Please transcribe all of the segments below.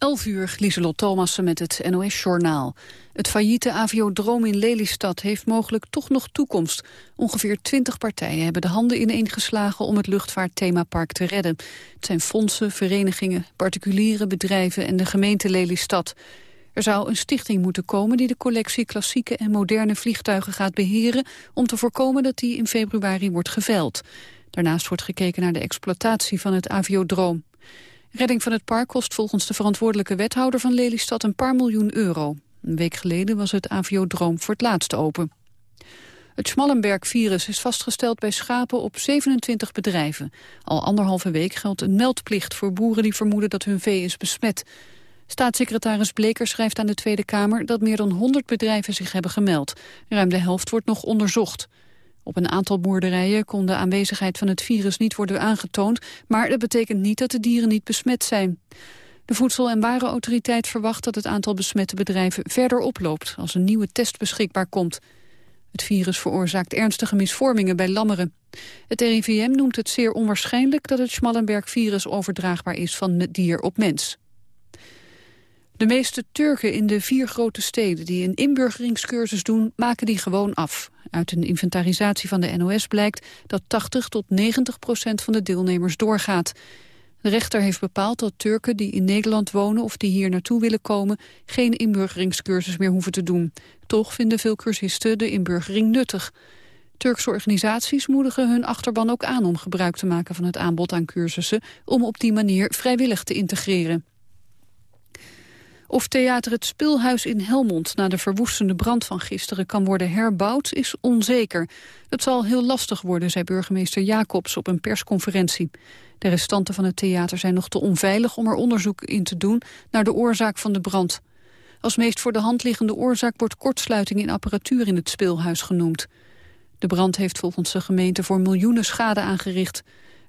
11 uur, Lieselot Thomassen met het NOS-journaal. Het failliete Aviodroom in Lelystad heeft mogelijk toch nog toekomst. Ongeveer 20 partijen hebben de handen ineengeslagen om het luchtvaartthemapark te redden. Het zijn fondsen, verenigingen, particuliere bedrijven en de gemeente Lelystad. Er zou een stichting moeten komen die de collectie klassieke en moderne vliegtuigen gaat beheren... om te voorkomen dat die in februari wordt geveld. Daarnaast wordt gekeken naar de exploitatie van het aviodroom. Redding van het park kost volgens de verantwoordelijke wethouder van Lelystad een paar miljoen euro. Een week geleden was het aviodroom voor het laatst open. Het Schmallenberg-virus is vastgesteld bij schapen op 27 bedrijven. Al anderhalve week geldt een meldplicht voor boeren die vermoeden dat hun vee is besmet. Staatssecretaris Bleker schrijft aan de Tweede Kamer dat meer dan 100 bedrijven zich hebben gemeld. Ruim de helft wordt nog onderzocht. Op een aantal boerderijen kon de aanwezigheid van het virus niet worden aangetoond, maar dat betekent niet dat de dieren niet besmet zijn. De Voedsel- en Warenautoriteit verwacht dat het aantal besmette bedrijven verder oploopt als een nieuwe test beschikbaar komt. Het virus veroorzaakt ernstige misvormingen bij lammeren. Het RIVM noemt het zeer onwaarschijnlijk dat het Schmallenberg-virus overdraagbaar is van dier op mens. De meeste Turken in de vier grote steden die een inburgeringscursus doen, maken die gewoon af. Uit een inventarisatie van de NOS blijkt dat 80 tot 90 procent van de deelnemers doorgaat. De rechter heeft bepaald dat Turken die in Nederland wonen of die hier naartoe willen komen geen inburgeringscursus meer hoeven te doen. Toch vinden veel cursisten de inburgering nuttig. Turkse organisaties moedigen hun achterban ook aan om gebruik te maken van het aanbod aan cursussen om op die manier vrijwillig te integreren. Of theater Het Speelhuis in Helmond na de verwoestende brand van gisteren kan worden herbouwd is onzeker. Het zal heel lastig worden, zei burgemeester Jacobs op een persconferentie. De restanten van het theater zijn nog te onveilig om er onderzoek in te doen naar de oorzaak van de brand. Als meest voor de hand liggende oorzaak wordt kortsluiting in apparatuur in het speelhuis genoemd. De brand heeft volgens de gemeente voor miljoenen schade aangericht.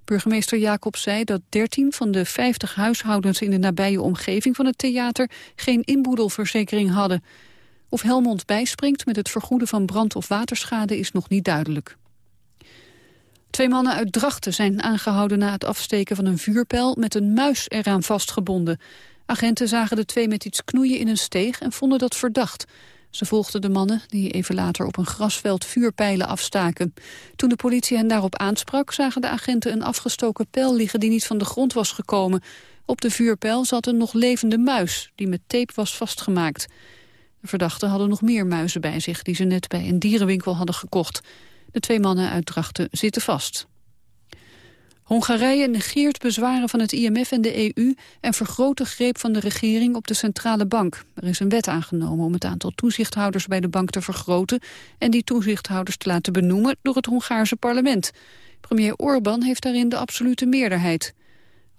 Burgemeester Jacob zei dat 13 van de 50 huishoudens in de nabije omgeving van het theater geen inboedelverzekering hadden. Of Helmond bijspringt met het vergoeden van brand- of waterschade is nog niet duidelijk. Twee mannen uit Drachten zijn aangehouden na het afsteken van een vuurpijl met een muis eraan vastgebonden. Agenten zagen de twee met iets knoeien in een steeg en vonden dat verdacht. Ze volgden de mannen die even later op een grasveld vuurpijlen afstaken. Toen de politie hen daarop aansprak, zagen de agenten een afgestoken pijl liggen die niet van de grond was gekomen. Op de vuurpijl zat een nog levende muis die met tape was vastgemaakt. De verdachten hadden nog meer muizen bij zich die ze net bij een dierenwinkel hadden gekocht. De twee mannen uit Drachten zitten vast. Hongarije negeert bezwaren van het IMF en de EU... en vergroot de greep van de regering op de centrale bank. Er is een wet aangenomen om het aantal toezichthouders bij de bank te vergroten... en die toezichthouders te laten benoemen door het Hongaarse parlement. Premier Orbán heeft daarin de absolute meerderheid.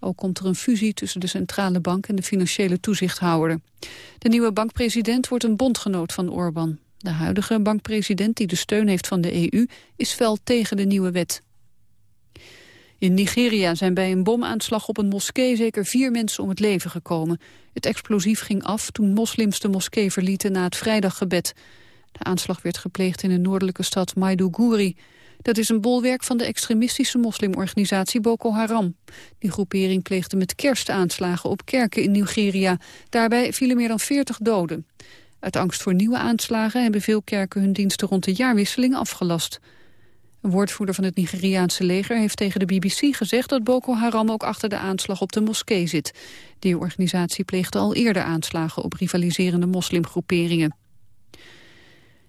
Ook komt er een fusie tussen de centrale bank en de financiële toezichthouder. De nieuwe bankpresident wordt een bondgenoot van Orbán. De huidige bankpresident, die de steun heeft van de EU, is fel tegen de nieuwe wet. In Nigeria zijn bij een bomaanslag op een moskee zeker vier mensen om het leven gekomen. Het explosief ging af toen moslims de moskee verlieten na het vrijdaggebed. De aanslag werd gepleegd in de noordelijke stad Maiduguri. Dat is een bolwerk van de extremistische moslimorganisatie Boko Haram. Die groepering pleegde met kerst aanslagen op kerken in Nigeria. Daarbij vielen meer dan 40 doden. Uit angst voor nieuwe aanslagen hebben veel kerken hun diensten rond de jaarwisseling afgelast. Een woordvoerder van het Nigeriaanse leger heeft tegen de BBC gezegd dat Boko Haram ook achter de aanslag op de moskee zit. Die organisatie pleegde al eerder aanslagen op rivaliserende moslimgroeperingen.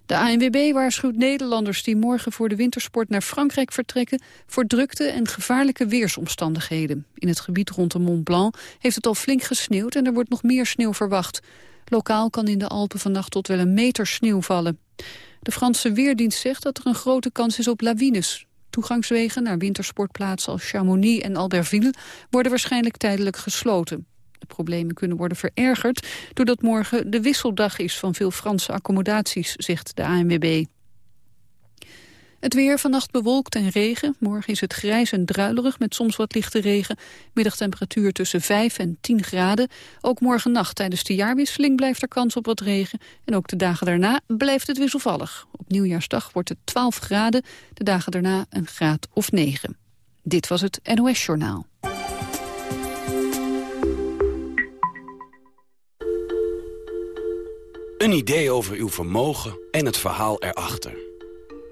De ANWB waarschuwt Nederlanders die morgen voor de wintersport naar Frankrijk vertrekken voor drukte en gevaarlijke weersomstandigheden. In het gebied rond de Mont Blanc heeft het al flink gesneeuwd en er wordt nog meer sneeuw verwacht. Lokaal kan in de Alpen vannacht tot wel een meter sneeuw vallen. De Franse Weerdienst zegt dat er een grote kans is op lawines. Toegangswegen naar wintersportplaatsen als Chamonix en Albertville worden waarschijnlijk tijdelijk gesloten. De problemen kunnen worden verergerd doordat morgen de wisseldag is van veel Franse accommodaties, zegt de ANWB. Het weer vannacht bewolkt en regen. Morgen is het grijs en druilerig met soms wat lichte regen. Middagtemperatuur tussen 5 en 10 graden. Ook morgen nacht tijdens de jaarwisseling blijft er kans op wat regen. En ook de dagen daarna blijft het wisselvallig. Op nieuwjaarsdag wordt het 12 graden. De dagen daarna een graad of 9. Dit was het NOS Journaal. Een idee over uw vermogen en het verhaal erachter.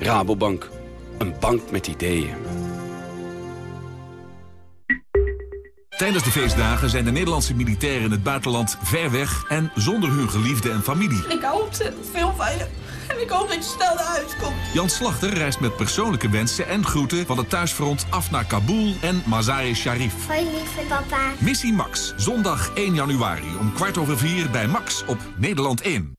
Rabobank, een bank met ideeën. Tijdens de feestdagen zijn de Nederlandse militairen in het buitenland ver weg en zonder hun geliefde en familie. Ik hou ontzettend veel van je. En ik hoop dat je snel naar huis komt. Jan Slachter reist met persoonlijke wensen en groeten van het thuisfront af naar Kabul en Mazar-e-Sharif. Hoi lieve papa. Missie Max, zondag 1 januari om kwart over vier bij Max op Nederland 1.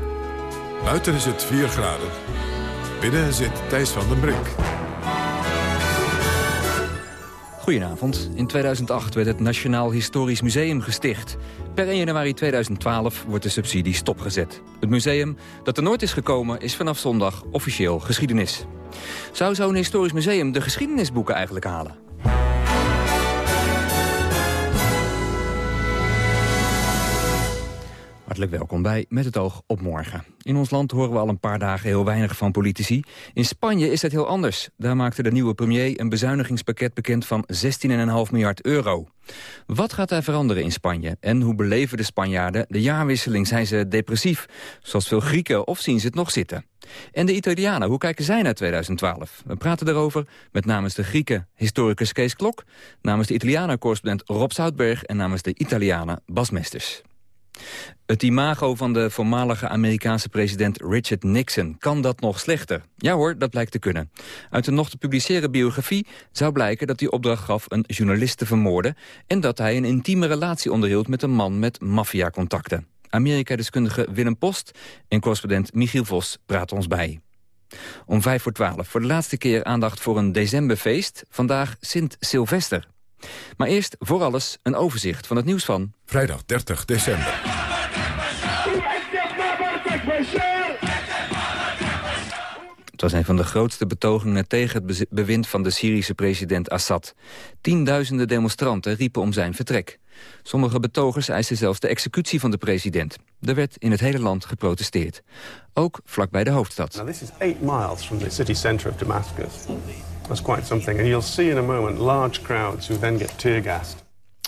Buiten is het 4 graden. Binnen zit Thijs van den Brink. Goedenavond. In 2008 werd het Nationaal Historisch Museum gesticht. Per 1 januari 2012 wordt de subsidie stopgezet. Het museum dat er nooit is gekomen is vanaf zondag officieel geschiedenis. Zou zo'n historisch museum de geschiedenisboeken eigenlijk halen? Hartelijk welkom bij Met het oog op morgen. In ons land horen we al een paar dagen heel weinig van politici. In Spanje is het heel anders. Daar maakte de nieuwe premier een bezuinigingspakket bekend van 16,5 miljard euro. Wat gaat er veranderen in Spanje? En hoe beleven de Spanjaarden de jaarwisseling? Zijn ze depressief, zoals veel Grieken, of zien ze het nog zitten? En de Italianen, hoe kijken zij naar 2012? We praten erover met namens de Grieken historicus Kees Klok... namens de Italianen-correspondent Rob Zoutberg... en namens de Italianen Bas Mesters. Het imago van de voormalige Amerikaanse president Richard Nixon. Kan dat nog slechter? Ja hoor, dat blijkt te kunnen. Uit een nog te publiceren biografie zou blijken dat hij opdracht gaf een journalist te vermoorden... en dat hij een intieme relatie onderhield met een man met maffiacontacten. Amerika-deskundige Willem Post en correspondent Michiel Vos praten ons bij. Om vijf voor twaalf voor de laatste keer aandacht voor een decemberfeest. Vandaag Sint Sylvester. Maar eerst voor alles een overzicht van het nieuws van... Vrijdag 30 december. Het was een van de grootste betogingen tegen het bewind van de Syrische president Assad. Tienduizenden demonstranten riepen om zijn vertrek. Sommige betogers eisten zelfs de executie van de president. Er werd in het hele land geprotesteerd. Ook vlakbij de hoofdstad. Now this is 8 miles from the city center of Damascus. That's quite something. And you'll see in a moment large crowds who then get tear gassed.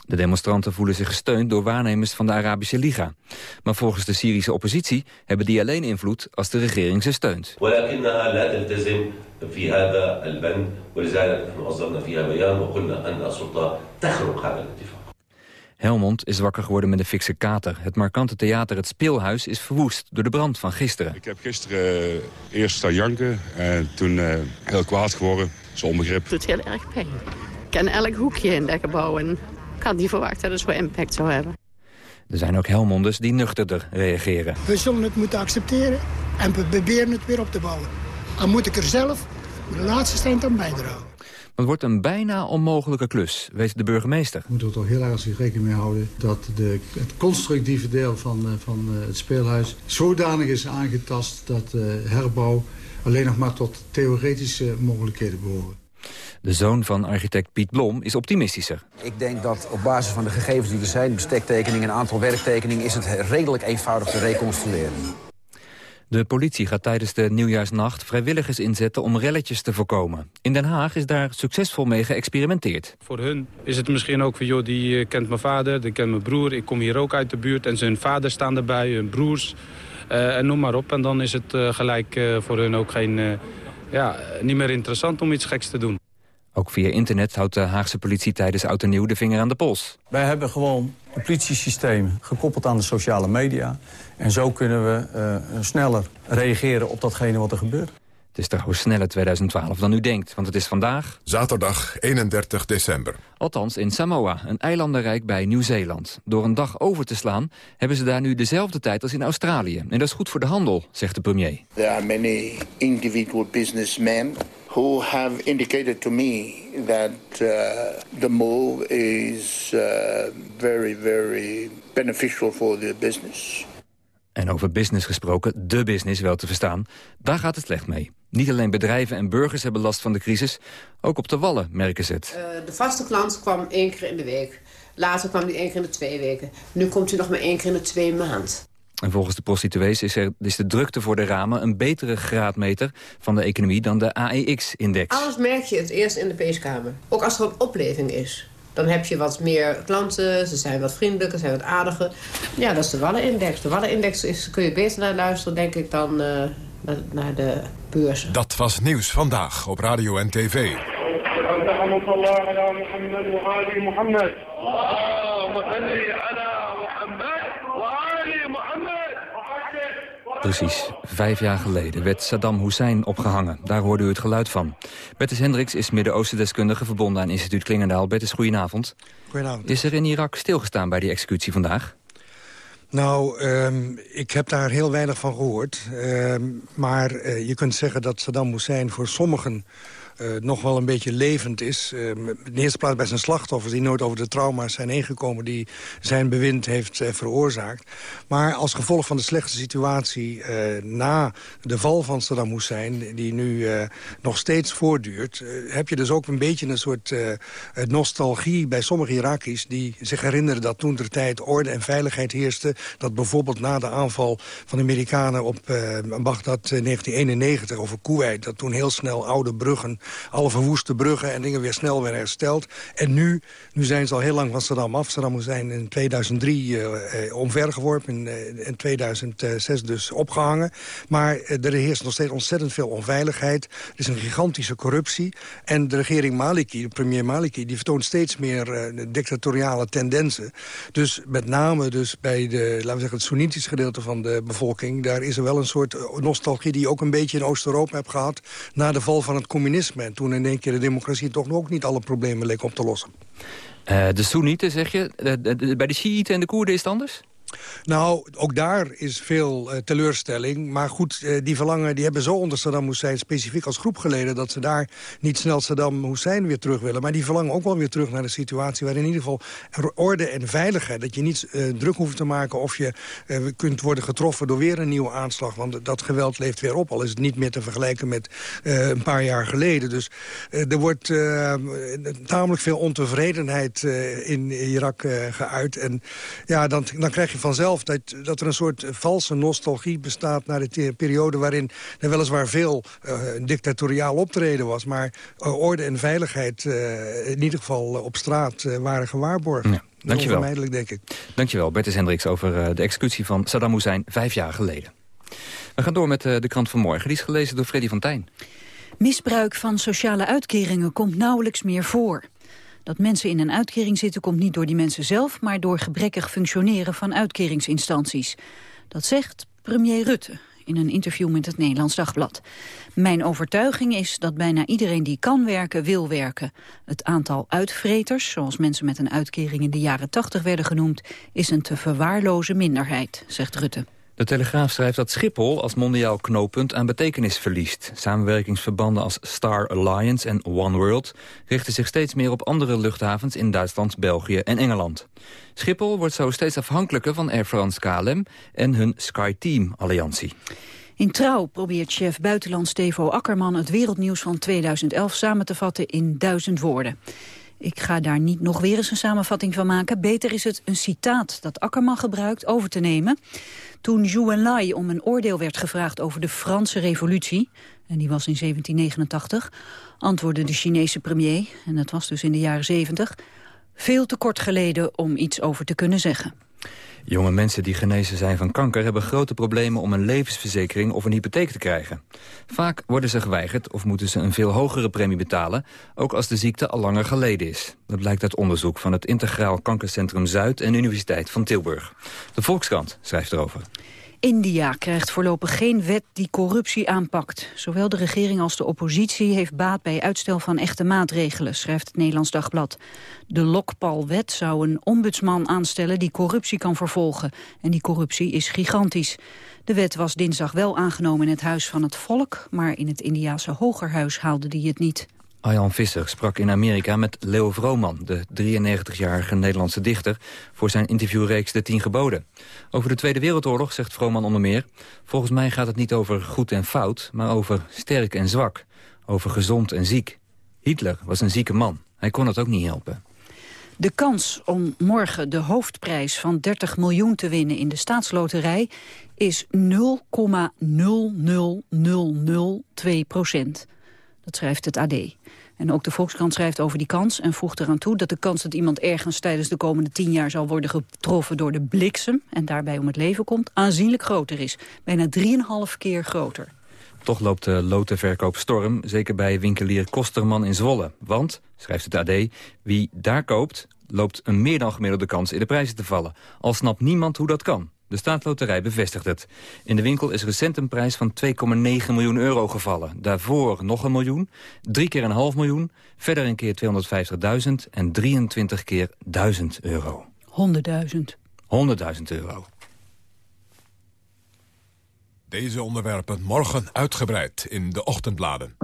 De demonstranten voelen zich gesteund door waarnemers van de Arabische Liga. Maar volgens de Syrische oppositie hebben die alleen invloed als de regering ze steunt. Helmond is wakker geworden met een fikse kater. Het markante theater Het Speelhuis is verwoest door de brand van gisteren. Ik heb gisteren uh, eerst staan janken en toen uh, heel kwaad geworden. Zo onbegrip. Het doet heel erg pijn. Ik ken elk hoekje in dat gebouw en ik had niet verwacht dat het zo'n impact zou hebben. Er zijn ook Helmonders die nuchterder reageren. We zullen het moeten accepteren en we proberen het weer op te bouwen. Dan moet ik er zelf de laatste stand aan bijdragen. Het wordt een bijna onmogelijke klus, weet de burgemeester. We moeten er toch heel erg rekening mee houden... dat de, het constructieve deel van, van het speelhuis zodanig is aangetast... dat de herbouw alleen nog maar tot theoretische mogelijkheden behoren. De zoon van architect Piet Blom is optimistischer. Ik denk dat op basis van de gegevens die er zijn... bestektekeningen en aantal werktekeningen... is het redelijk eenvoudig te reconstrueren. De politie gaat tijdens de nieuwjaarsnacht vrijwilligers inzetten om relletjes te voorkomen. In Den Haag is daar succesvol mee geëxperimenteerd. Voor hun is het misschien ook van, joh, die kent mijn vader, die kent mijn broer. Ik kom hier ook uit de buurt en zijn vader staan erbij, hun broers. Uh, en noem maar op. En dan is het uh, gelijk uh, voor hun ook geen, ja, niet meer interessant om iets geks te doen. Ook via internet houdt de Haagse politie tijdens Oud en Nieuw de vinger aan de pols. Wij hebben gewoon het politiesysteem gekoppeld aan de sociale media. En zo kunnen we uh, sneller reageren op datgene wat er gebeurt. Het is trouwens sneller 2012 dan u denkt, want het is vandaag... Zaterdag 31 december. Althans in Samoa, een eilandenrijk bij Nieuw-Zeeland. Door een dag over te slaan hebben ze daar nu dezelfde tijd als in Australië. En dat is goed voor de handel, zegt de premier. There are many individual businessmen who have indicated to me that uh, the move is uh, very, very beneficial for the business. En over business gesproken, de business wel te verstaan, daar gaat het slecht mee. Niet alleen bedrijven en burgers hebben last van de crisis, ook op de wallen merken ze het. Uh, de vaste klant kwam één keer in de week. Later kwam hij één keer in de twee weken. Nu komt hij nog maar één keer in de twee maand. En volgens de prostituees is, er, is de drukte voor de ramen... een betere graadmeter van de economie dan de AEX-index. Alles merk je het eerst in de peeskamer. Ook als er een opleving is. Dan heb je wat meer klanten, ze zijn wat vriendelijker, ze zijn wat aardiger. Ja, dat is de Wallen-index. De Wallen-index is, kun je beter naar luisteren, denk ik, dan uh, naar de beurs. Dat was Nieuws Vandaag op Radio en TV. Precies, vijf jaar geleden werd Saddam Hussein opgehangen. Daar hoorde u het geluid van. Bertus Hendricks is Midden-Oosten-deskundige verbonden aan instituut Klingendaal. Bertus, goedenavond. Goedenavond. Is er in Irak stilgestaan bij die executie vandaag? Nou, um, ik heb daar heel weinig van gehoord. Um, maar uh, je kunt zeggen dat Saddam Hussein voor sommigen uh, nog wel een beetje levend is. Uh, in de eerste plaats bij zijn slachtoffers... die nooit over de trauma's zijn ingekomen... die zijn bewind heeft uh, veroorzaakt. Maar als gevolg van de slechte situatie na de val van Saddam Hussein... die nu nog steeds voortduurt... heb je dus ook een beetje een soort nostalgie bij sommige Iraki's... die zich herinneren dat toen ter tijd orde en veiligheid heerste... dat bijvoorbeeld na de aanval van de Amerikanen op Baghdad 1991 over Kuwait... dat toen heel snel oude bruggen alle verwoeste bruggen en dingen weer snel werden hersteld. En nu, nu zijn ze al heel lang van Saddam af. Saddam zijn in 2003 uh, uh, omvergeworpen, in, uh, in 2006 dus opgehangen. Maar er heerst nog steeds ontzettend veel onveiligheid. Er is een gigantische corruptie. En de regering Maliki, de premier Maliki, die vertoont steeds meer uh, dictatoriale tendensen. Dus met name dus bij de, laten we zeggen, het Soenitische gedeelte van de bevolking... daar is er wel een soort nostalgie die je ook een beetje in Oost-Europa hebt gehad... na de val van het communisme en toen in één keer de democratie toch ook niet alle problemen leek op te lossen. Uh, de Soenieten, zeg je. De, bij de Shiiten en de Koerden is het anders? Nou, ook daar is veel uh, teleurstelling. Maar goed, uh, die verlangen die hebben zo onder Saddam Hussein... specifiek als groep geleden... dat ze daar niet snel Saddam Hussein weer terug willen. Maar die verlangen ook wel weer terug naar de situatie... waar in ieder geval orde en veiligheid... dat je niet uh, druk hoeft te maken of je kunt worden getroffen... door weer een nieuwe aanslag. Want dat geweld leeft weer op. Al is het niet meer te vergelijken met een paar jaar geleden. Dus er wordt tamelijk veel ontevredenheid in Irak geuit. En ja, dan, dan krijg je vanzelf dat, dat er een soort valse nostalgie bestaat... naar de periode waarin er weliswaar veel uh, dictatoriaal optreden was... maar uh, orde en veiligheid uh, in ieder geval op straat waren gewaarborgd. Ja. Dankjewel. Onvermijdelijk, denk ik. Dankjewel, Bertus Hendricks, over de executie van Saddam Hussein vijf jaar geleden. We gaan door met de krant van morgen. Die is gelezen door Freddy van Tijn. Misbruik van sociale uitkeringen komt nauwelijks meer voor. Dat mensen in een uitkering zitten komt niet door die mensen zelf... maar door gebrekkig functioneren van uitkeringsinstanties. Dat zegt premier Rutte in een interview met het Nederlands Dagblad. Mijn overtuiging is dat bijna iedereen die kan werken, wil werken. Het aantal uitvreters, zoals mensen met een uitkering in de jaren 80 werden genoemd... is een te verwaarloze minderheid, zegt Rutte. De Telegraaf schrijft dat Schiphol als mondiaal knooppunt aan betekenis verliest. Samenwerkingsverbanden als Star Alliance en One World richten zich steeds meer op andere luchthavens in Duitsland, België en Engeland. Schiphol wordt zo steeds afhankelijker van Air France KLM en hun SkyTeam-alliantie. In Trouw probeert chef buitenland Stevo Akkerman het wereldnieuws van 2011 samen te vatten in duizend woorden. Ik ga daar niet nog weer eens een samenvatting van maken. Beter is het een citaat dat Akkerman gebruikt over te nemen. Toen Zhou Enlai om een oordeel werd gevraagd over de Franse revolutie... en die was in 1789, antwoordde de Chinese premier... en dat was dus in de jaren 70, veel te kort geleden om iets over te kunnen zeggen. Jonge mensen die genezen zijn van kanker hebben grote problemen om een levensverzekering of een hypotheek te krijgen. Vaak worden ze geweigerd of moeten ze een veel hogere premie betalen, ook als de ziekte al langer geleden is. Dat blijkt uit onderzoek van het Integraal Kankercentrum Zuid en Universiteit van Tilburg. De Volkskrant schrijft erover. India krijgt voorlopig geen wet die corruptie aanpakt. Zowel de regering als de oppositie heeft baat bij uitstel van echte maatregelen, schrijft het Nederlands Dagblad. De Lokpal-wet zou een ombudsman aanstellen die corruptie kan vervolgen. En die corruptie is gigantisch. De wet was dinsdag wel aangenomen in het Huis van het Volk, maar in het Indiase Hogerhuis haalde die het niet. Arjan Visser sprak in Amerika met Leo Vrooman... de 93-jarige Nederlandse dichter... voor zijn interviewreeks De Tien Geboden. Over de Tweede Wereldoorlog zegt Vrooman onder meer... volgens mij gaat het niet over goed en fout, maar over sterk en zwak. Over gezond en ziek. Hitler was een zieke man. Hij kon het ook niet helpen. De kans om morgen de hoofdprijs van 30 miljoen te winnen in de staatsloterij is 0,00002 procent. Dat schrijft het AD. En ook de Volkskrant schrijft over die kans en voegt eraan toe... dat de kans dat iemand ergens tijdens de komende tien jaar... zal worden getroffen door de bliksem en daarbij om het leven komt... aanzienlijk groter is. Bijna 3,5 keer groter. Toch loopt de lotenverkoop storm, zeker bij winkelier Kosterman in Zwolle. Want, schrijft het AD, wie daar koopt, loopt een meer dan gemiddelde kans in de prijzen te vallen. Al snapt niemand hoe dat kan. De staatsloterij bevestigt het. In de winkel is recent een prijs van 2,9 miljoen euro gevallen. Daarvoor nog een miljoen, drie keer een half miljoen... verder een keer 250.000 en 23 keer 1000 euro. 100.000. 100.000 euro. Deze onderwerpen morgen uitgebreid in de ochtendbladen.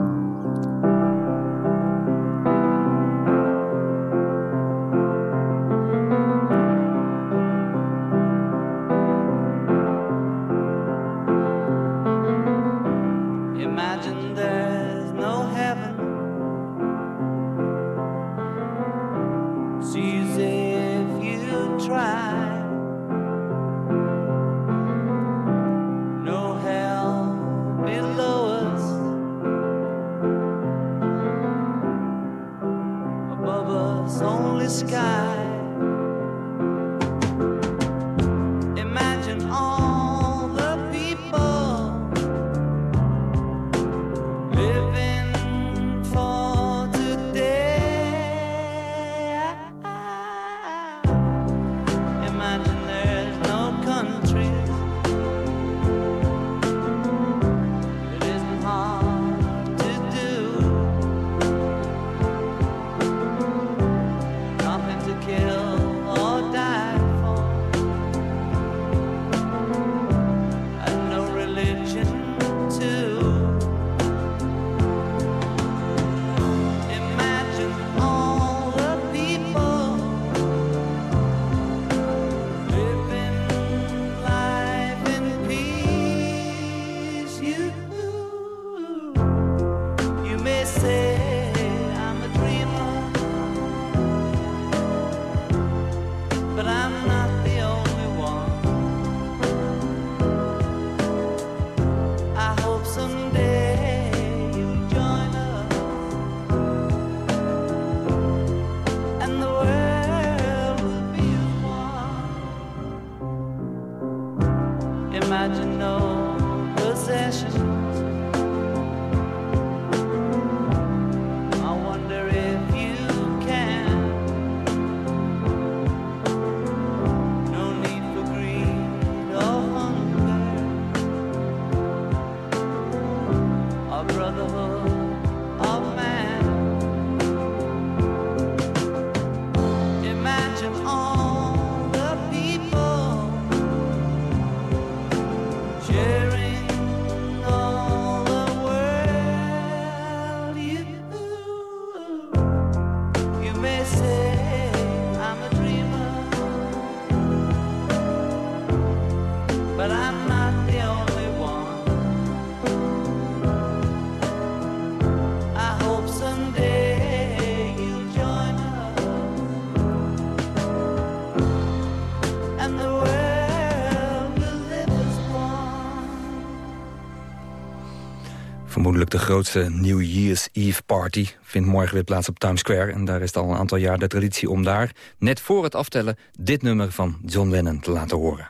Grootste New Year's Eve party vindt morgen weer plaats op Times Square. En daar is al een aantal jaar de traditie om daar, net voor het aftellen... dit nummer van John Lennon te laten horen.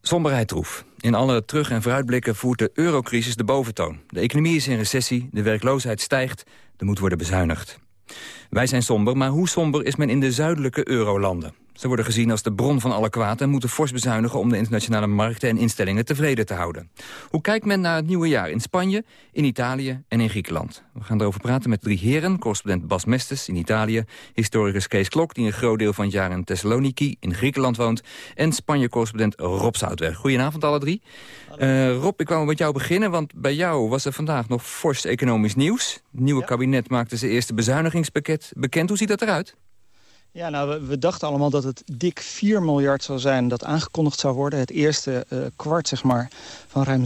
Somberheid troef. In alle terug- en vooruitblikken voert de eurocrisis de boventoon. De economie is in recessie, de werkloosheid stijgt, er moet worden bezuinigd. Wij zijn somber, maar hoe somber is men in de zuidelijke eurolanden? Ze worden gezien als de bron van alle kwaad en moeten fors bezuinigen om de internationale markten en instellingen tevreden te houden. Hoe kijkt men naar het nieuwe jaar in Spanje, in Italië en in Griekenland? We gaan erover praten met drie heren, correspondent Bas Mestes in Italië, historicus Kees Klok die een groot deel van het jaar in Thessaloniki in Griekenland woont en Spanje-correspondent Rob Zoutweg. Goedenavond alle drie. Uh, Rob, ik kwam met jou beginnen, want bij jou was er vandaag nog fors economisch nieuws. Het nieuwe kabinet maakte zijn eerste bezuinigingspakket bekend. Hoe ziet dat eruit? Ja, nou, we, dachten allemaal dat het dik 4 miljard zou zijn dat aangekondigd zou worden. Het eerste uh, kwart, zeg maar, van ruim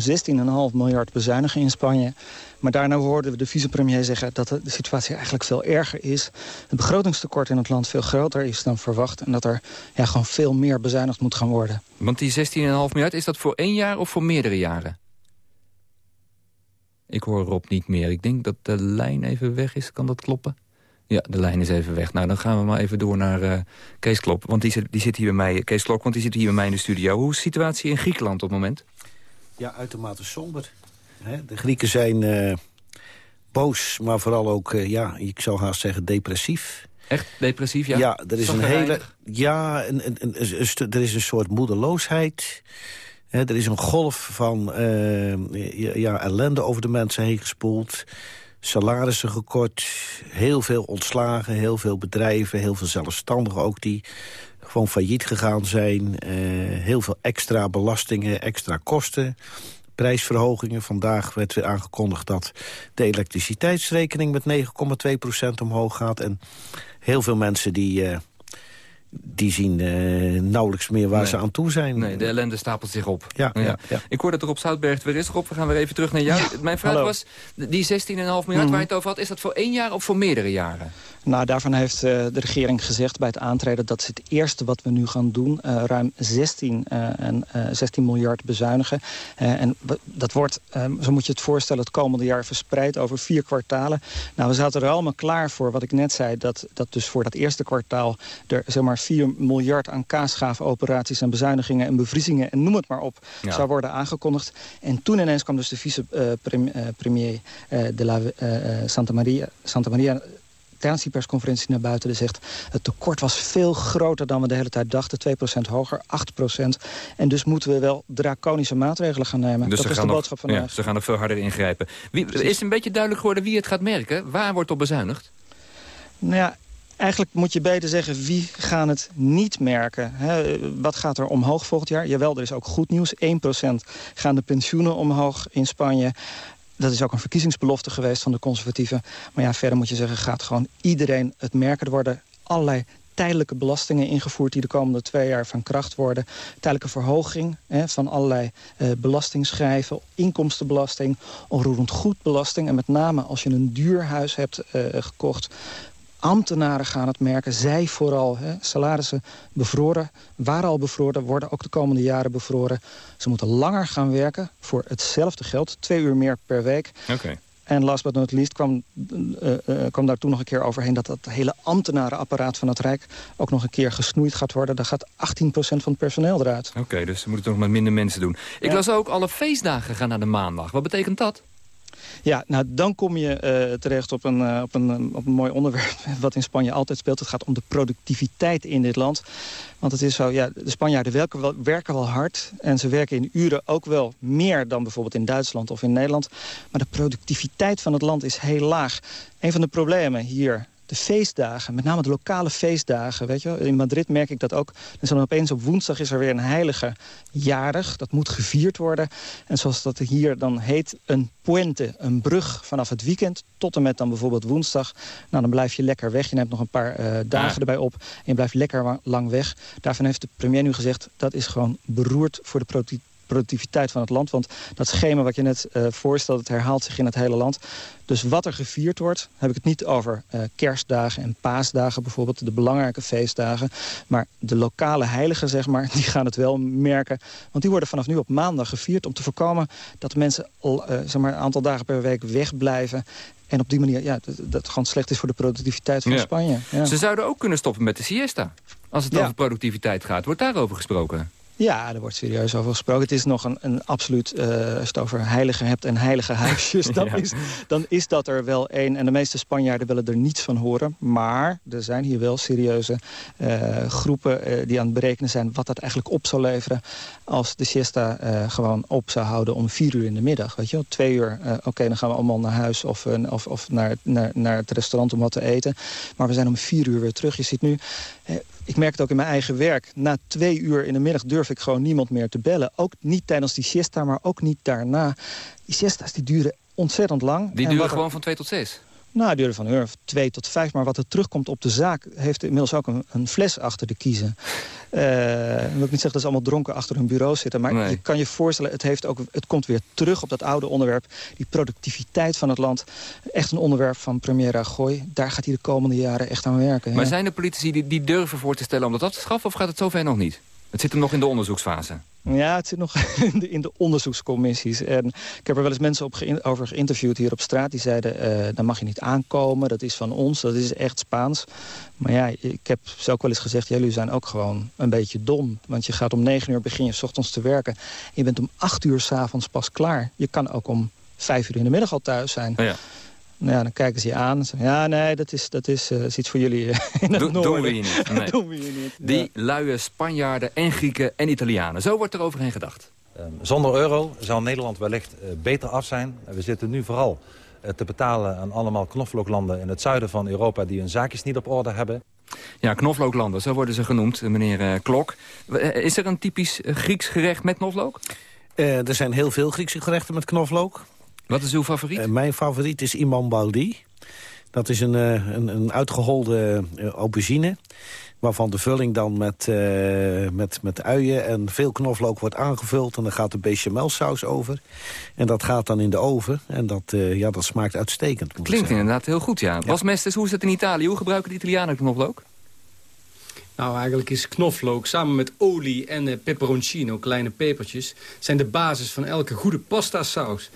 16,5 miljard bezuinigen in Spanje. Maar daarna hoorden we de vicepremier zeggen dat de situatie eigenlijk veel erger is. Het begrotingstekort in het land veel groter is dan verwacht. En dat er ja, gewoon veel meer bezuinigd moet gaan worden. Want die 16,5 miljard, is dat voor één jaar of voor meerdere jaren? Ik hoor Rob niet meer. Ik denk dat de lijn even weg is. Kan dat kloppen? Ja, de lijn is even weg. Nou, dan gaan we maar even door naar uh, Kees Klop. Want die zit, die zit hier bij mij. Kees Klok, want die zit hier bij mij in de studio. Hoe is de situatie in Griekenland op het moment? Ja, uitermate somber. De Grieken zijn uh, boos, maar vooral ook, uh, ja, ik zou haast zeggen, depressief. Echt depressief, ja? Ja, er is een hele. Ja, een, een, een, een, er is een soort moedeloosheid. He, er is een golf van ja, ellende over de mensen heen gespoeld. Salarissen gekort, heel veel ontslagen, heel veel bedrijven, heel veel zelfstandigen ook die gewoon failliet gegaan zijn. Uh, heel veel extra belastingen, extra kosten prijsverhogingen. Vandaag werd weer aangekondigd dat de elektriciteitsrekening met 9,2% omhoog gaat. En heel veel mensen die, uh, die zien uh, nauwelijks meer waar nee. ze aan toe zijn. Nee, de ellende stapelt zich op. Ja, ja. ja, ja. Ik hoor dat Rob Zoutberg weer is. Rob, we gaan weer even terug naar jou. Mijn vraag hallo. was, die 16,5 miljard mm -hmm. waar je het over had... is dat voor één jaar of voor meerdere jaren? Nou, daarvan heeft uh, de regering gezegd bij het aantreden... dat is het eerste wat we nu gaan doen. Uh, ruim 16, uh, en, 16 miljard bezuinigen. en dat wordt, zo moet je het voorstellen... het komende jaar verspreid over vier kwartalen. Nou, we zaten er allemaal klaar voor, wat ik net zei... dat, dat dus voor dat eerste kwartaal... er zeg maar 4 miljard aan kaasgaafoperaties en bezuinigingen... en bevriezingen en noem het maar op, ja. zou worden aangekondigd. En toen ineens kwam dus de vicepremier de la Santa Maria... Santa Maria tijdens die persconferentie naar buiten zegt... het tekort was veel groter dan we de hele tijd dachten. 2% hoger, 8%. En dus moeten we wel draconische maatregelen gaan nemen. Dus dat is de nog, boodschap van ja, Ze gaan nog veel harder ingrijpen. Wie, is het een beetje duidelijk geworden wie het gaat merken? Waar wordt op bezuinigd? Nou ja, Eigenlijk moet je beter zeggen, wie gaan het niet merken? He, wat gaat er omhoog volgend jaar? Jawel, er is ook goed nieuws. 1% gaan de pensioenen omhoog in Spanje. Dat is ook een verkiezingsbelofte geweest van de conservatieven. Maar ja, verder moet je zeggen, gaat gewoon iedereen het merken. Er worden allerlei tijdelijke belastingen ingevoerd... die de komende twee jaar van kracht worden. Tijdelijke verhoging hè, van allerlei uh, belastingschrijven... inkomstenbelasting, onroerend goedbelasting... en met name als je een duur huis hebt uh, gekocht... Ambtenaren gaan het merken, zij vooral. Hè. Salarissen bevroren, waren al bevroren, worden ook de komende jaren bevroren. Ze moeten langer gaan werken voor hetzelfde geld. Twee uur meer per week. Okay. En last but not least kwam, uh, uh, kwam daar toen nog een keer overheen... dat dat hele ambtenarenapparaat van het Rijk ook nog een keer gesnoeid gaat worden. Daar gaat 18% van het personeel eruit. Oké, okay, dus ze moeten het nog met minder mensen doen. Ik ja. las ook, alle feestdagen gaan naar de maandag. Wat betekent dat? Ja, nou dan kom je uh, terecht op een, uh, op, een, op een mooi onderwerp wat in Spanje altijd speelt. Het gaat om de productiviteit in dit land. Want het is zo, ja, de Spanjaarden werken wel, werken wel hard. En ze werken in uren ook wel meer dan bijvoorbeeld in Duitsland of in Nederland. Maar de productiviteit van het land is heel laag. Een van de problemen hier de feestdagen, met name de lokale feestdagen. Weet je? In Madrid merk ik dat ook. Dus dan opeens op woensdag is er weer een heilige jarig. Dat moet gevierd worden. En zoals dat hier dan heet, een puente, een brug vanaf het weekend... tot en met dan bijvoorbeeld woensdag. Nou, dan blijf je lekker weg. Je neemt nog een paar uh, dagen ja. erbij op. En je blijft lekker lang weg. Daarvan heeft de premier nu gezegd... dat is gewoon beroerd voor de productiviteit van het land. Want dat schema wat je net uh, voorstelt, het herhaalt zich in het hele land. Dus wat er gevierd wordt, heb ik het niet over uh, kerstdagen en paasdagen bijvoorbeeld, de belangrijke feestdagen. Maar de lokale heiligen, zeg maar, die gaan het wel merken. Want die worden vanaf nu op maandag gevierd om te voorkomen dat mensen al, uh, zeg maar, een aantal dagen per week wegblijven. En op die manier, ja, dat, dat gewoon slecht is voor de productiviteit van Ja. Spanje. Ja. Ze zouden ook kunnen stoppen met de siesta. Als het Ja. over productiviteit gaat. Wordt daarover gesproken? Ja, er wordt serieus over gesproken. Het is nog een, een absoluut, eh, als je het over heiligen hebt en heilige huisjes... dan, Ja. is, dan is dat er wel één. En de meeste Spanjaarden willen er niets van horen. Maar er zijn hier wel serieuze eh, groepen eh, die aan het berekenen zijn... wat dat eigenlijk op zou leveren als de siesta gewoon op zou houden om vier uur in de middag. Weet je wel, twee uur, oké, dan gaan we allemaal naar huis of, of, of naar, naar, naar het restaurant om wat te eten. Maar we zijn om vier uur weer terug. Je ziet nu, ik merk het ook in mijn eigen werk. Na twee uur in de middag durf ik gewoon niemand meer te bellen. Ook niet tijdens die siesta, maar ook niet daarna. Die siesta's die duren ontzettend lang. Die En duren gewoon van 2 tot 6. Nou, duurde van een uur of twee tot vijf. Maar wat er terugkomt op de zaak... heeft inmiddels ook een, een fles achter de kiezen. Dan wil ik niet zeggen dat ze allemaal dronken achter hun bureau zitten. Maar Nee. je kan je voorstellen, het, heeft ook, het komt weer terug op dat oude onderwerp. Die productiviteit van het land. Echt een onderwerp van premier Rajoy. Daar gaat hij de komende jaren echt aan werken. Maar ja. zijn er politici die, die durven voor te stellen om dat af te schaffen? Of gaat het zover nog niet? Het zit hem nog in de onderzoeksfase. Ja, het zit nog in de, in de onderzoekscommissies. En ik heb er wel eens mensen op geïn- over geïnterviewd hier op straat. Die zeiden, eh dan mag je niet aankomen, dat is van ons, dat is echt Spaans. Maar ja, ik heb ze ook wel eens gezegd... jullie zijn ook gewoon een beetje dom. Want je gaat om negen uur begin je 's ochtends te werken. En je bent om acht uur s'avonds pas klaar. Je kan ook om vijf uur in de middag al thuis zijn. Ja. Nou ja, dan kijken ze je aan. en zeggen, Ja, nee, dat is, dat is, eh, is iets voor jullie eh, in het noorden. doen we hier niet. Nee. doen we hier niet. Die luie Spanjaarden en Grieken en Italianen. Zo wordt er overheen gedacht. Ehm, Zonder euro zou Nederland wellicht eh, beter af zijn. We zitten nu vooral te betalen aan allemaal knoflooklanden in het zuiden van Europa... die hun zaakjes niet op orde hebben. Ja, knoflooklanden, zo worden ze genoemd, meneer Klok. Is er een typisch Grieks gerecht met knoflook? Eh, er zijn heel veel Griekse gerechten met knoflook. Wat is uw favoriet? Eh, mijn favoriet is imam baldi. Dat is een, eh, een, een uitgeholde eh, aubergine... waarvan de vulling dan met, eh, met, met uien en veel knoflook wordt aangevuld... en dan gaat de bechamelsaus over. En dat gaat dan in de oven. En dat, eh, ja, dat smaakt uitstekend. Klinkt inderdaad heel goed, ja. Mesters, hoe is het in Italië? Hoe gebruiken de Italianen knoflook? Nou, eigenlijk is knoflook samen met olie en eh, peperoncino, kleine pepertjes... zijn de basis van elke goede pasta saus.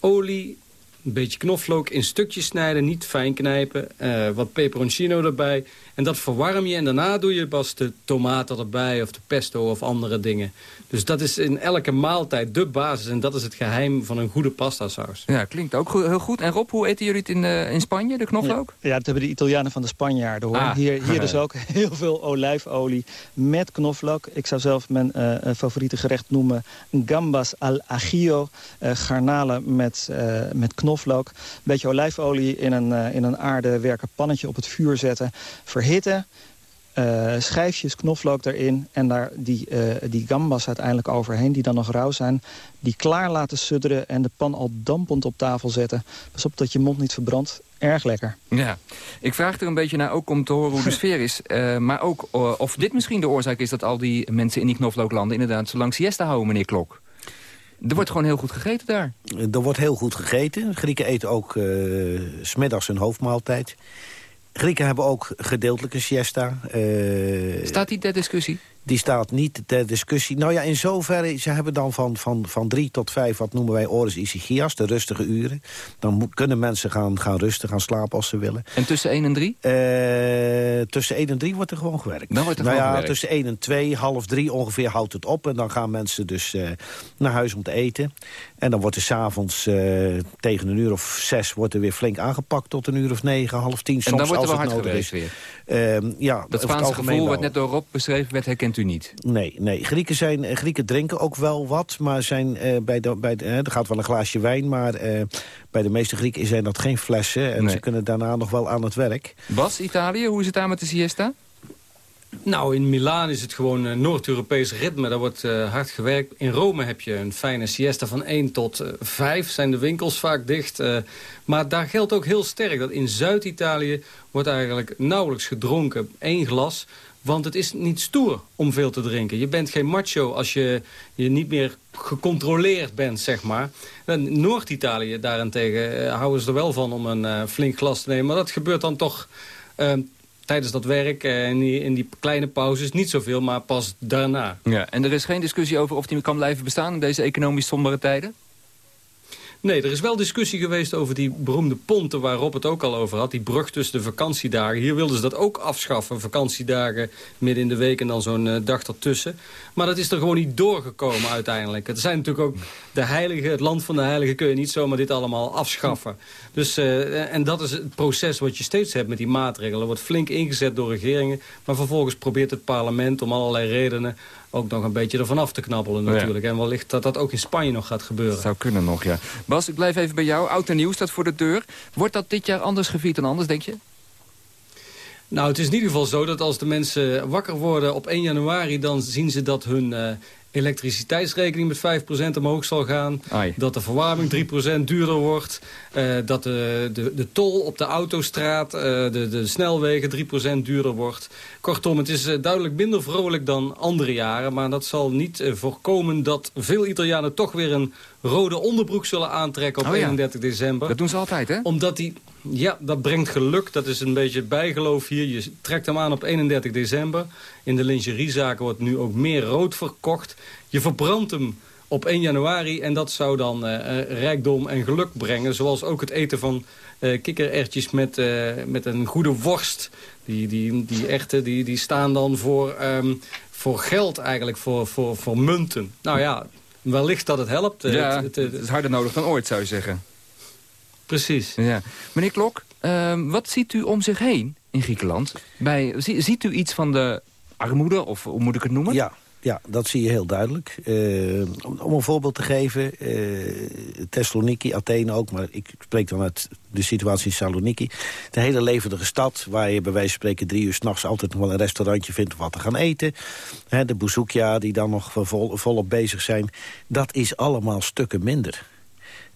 Olie, een beetje knoflook in stukjes snijden, niet fijn knijpen. eh, wat peperoncino erbij. En dat verwarm je en daarna doe je pas de tomaten erbij... of de pesto of andere dingen. Dus dat is in elke maaltijd de basis. En dat is het geheim van een goede pasta saus. Ja, klinkt ook heel goed. En Rob, hoe eten jullie het in, eh, in Spanje, de knoflook? Ja, dat hebben de Italianen van de Spanjaarden hoor. Ah. Hier, hier dus ook heel veel olijfolie met knoflook. Ik zou zelf mijn eh, eh, favoriete gerecht noemen gambas al ajillo. eh, garnalen met, eh, met knoflook. Een beetje olijfolie in een, eh, in een aardewerken pannetje op het vuur zetten. Verhitten. eh, schijfjes knoflook erin en daar die, eh, die gambas uiteindelijk overheen... die dan nog rauw zijn, die klaar laten sudderen... en de pan al dampend op tafel zetten. Pas op dat je mond niet verbrandt. Erg lekker. Ja, ik vraag er een beetje naar ook om te horen hoe de sfeer is. eh, maar ook of dit misschien de oorzaak is dat al die mensen in die knoflooklanden... inderdaad zo lang siesta houden, meneer Klok. Er wordt gewoon heel goed gegeten daar. Er wordt heel goed gegeten. Grieken eten ook eh, smiddags hun hoofdmaaltijd. Grieken hebben ook gedeeltelijke siesta. Eh, Staat die ter discussie? Die staat niet ter discussie. Nou ja, in zoverre, ze hebben dan van, van, van drie tot vijf... wat noemen wij ores isigias, de rustige uren. Dan moet, kunnen mensen gaan, gaan rusten, gaan slapen als ze willen. En tussen 1 en 3? Eh, tussen 1 en 3 wordt er gewoon gewerkt. Dan wordt er nou gewoon ja, gewerkt. tussen 1 en 2, half 3 ongeveer houdt het op. En dan gaan mensen dus eh, naar huis om te eten. En dan wordt er s'avonds uh, tegen een uur of zes... wordt er weer flink aangepakt tot een uur of negen, half tien. En Soms dan wordt er als wel het hard is. weer. Uh, ja, dat Spaanse gevoel wat net door Rob beschreven werd, u niet? Nee, nee. Grieken, zijn, uh, Grieken drinken ook wel wat, maar zijn uh, bij de, bij de, uh, er gaat wel een glaasje wijn, maar uh, bij de meeste Grieken zijn dat geen flessen en nee. ze kunnen daarna nog wel aan het werk. Bas, Italië, hoe is het daar met de siesta? Nou, in Milaan is het gewoon een Noord-Europees ritme. Daar wordt uh, hard gewerkt. In Rome heb je een fijne siesta van 1 tot uh, 5. Zijn de winkels vaak dicht. Uh, maar daar geldt ook heel sterk dat in Zuid-Italië wordt eigenlijk nauwelijks gedronken. Eén glas. Want het is niet stoer om veel te drinken. Je bent geen macho als je, je niet meer gecontroleerd bent, zeg maar. Noord-Italië daarentegen uh, houden ze er wel van om een uh, flink glas te nemen. Maar dat gebeurt dan toch tijdens dat werk en in, die, in die kleine pauzes niet zoveel, maar pas daarna. Ja, en er is geen discussie over of die kan blijven bestaan in deze economisch sombere tijden? Nee, er is wel discussie geweest over die beroemde ponten... waarop het ook al over had, die brug tussen de vakantiedagen. Hier wilden ze dat ook afschaffen, vakantiedagen midden in de week... en dan zo'n uh, dag ertussen. Maar dat is er gewoon niet doorgekomen uiteindelijk. Het zijn natuurlijk ook de heiligen, het land van de heiligen... kun je niet zomaar dit allemaal afschaffen. Dus, uh, en dat is het proces wat je steeds hebt met die maatregelen. Er wordt flink ingezet door regeringen... maar vervolgens probeert het parlement om allerlei redenen ook nog een beetje ervan af te knabbelen natuurlijk. En wellicht dat dat ook in Spanje nog gaat gebeuren. Dat zou kunnen nog, ja. Bas, ik blijf even bij jou. Oud en nieuw staat voor de deur. Wordt dat dit jaar anders gevierd dan anders, denk je? Nou, het is in ieder geval zo dat als de mensen wakker worden op 1 januari... dan zien ze dat hun uh, elektriciteitsrekening met 5% omhoog zal gaan. Dat de verwarming 3% duurder wordt. Uh, dat de, de, de tol op de autostraat, uh, de, de snelwegen 3% duurder wordt. Kortom, het is uh, duidelijk minder vrolijk dan andere jaren. Maar dat zal niet voorkomen dat veel Italianen toch weer een rode onderbroek zullen aantrekken op oh ja. 31 december. Dat doen ze altijd, hè? Omdat die... Ja, dat brengt geluk. Dat is een beetje het bijgeloof hier. Je trekt hem aan op 31 december. In de lingeriezaken wordt nu ook meer rood verkocht. Je verbrandt hem op 1 januari en dat zou dan uh, rijkdom en geluk brengen. Zoals ook het eten van uh, kikkererwtjes met, uh, met een goede worst. Die, die, die echte die, die staan dan voor, um, voor geld eigenlijk, voor, voor, voor munten. Nou ja, wellicht dat het helpt. Ja, het, het, het is harder nodig dan ooit, zou je zeggen. Precies. Ja. Meneer Klok, uh, wat ziet u om zich heen in Griekenland? Bij, ziet u iets van de armoede, of hoe moet ik het noemen? Ja, ja, dat zie je heel duidelijk. Uh, om, een voorbeeld te geven, uh, Thessaloniki, Athene ook... maar ik spreek dan uit de situatie in Saloniki. De hele levendige stad, waar je bij wijze van spreken... drie uur s'nachts altijd nog wel een restaurantje vindt om wat te gaan eten. De bouzoukia die dan nog vol, volop bezig zijn. Dat is allemaal stukken minder.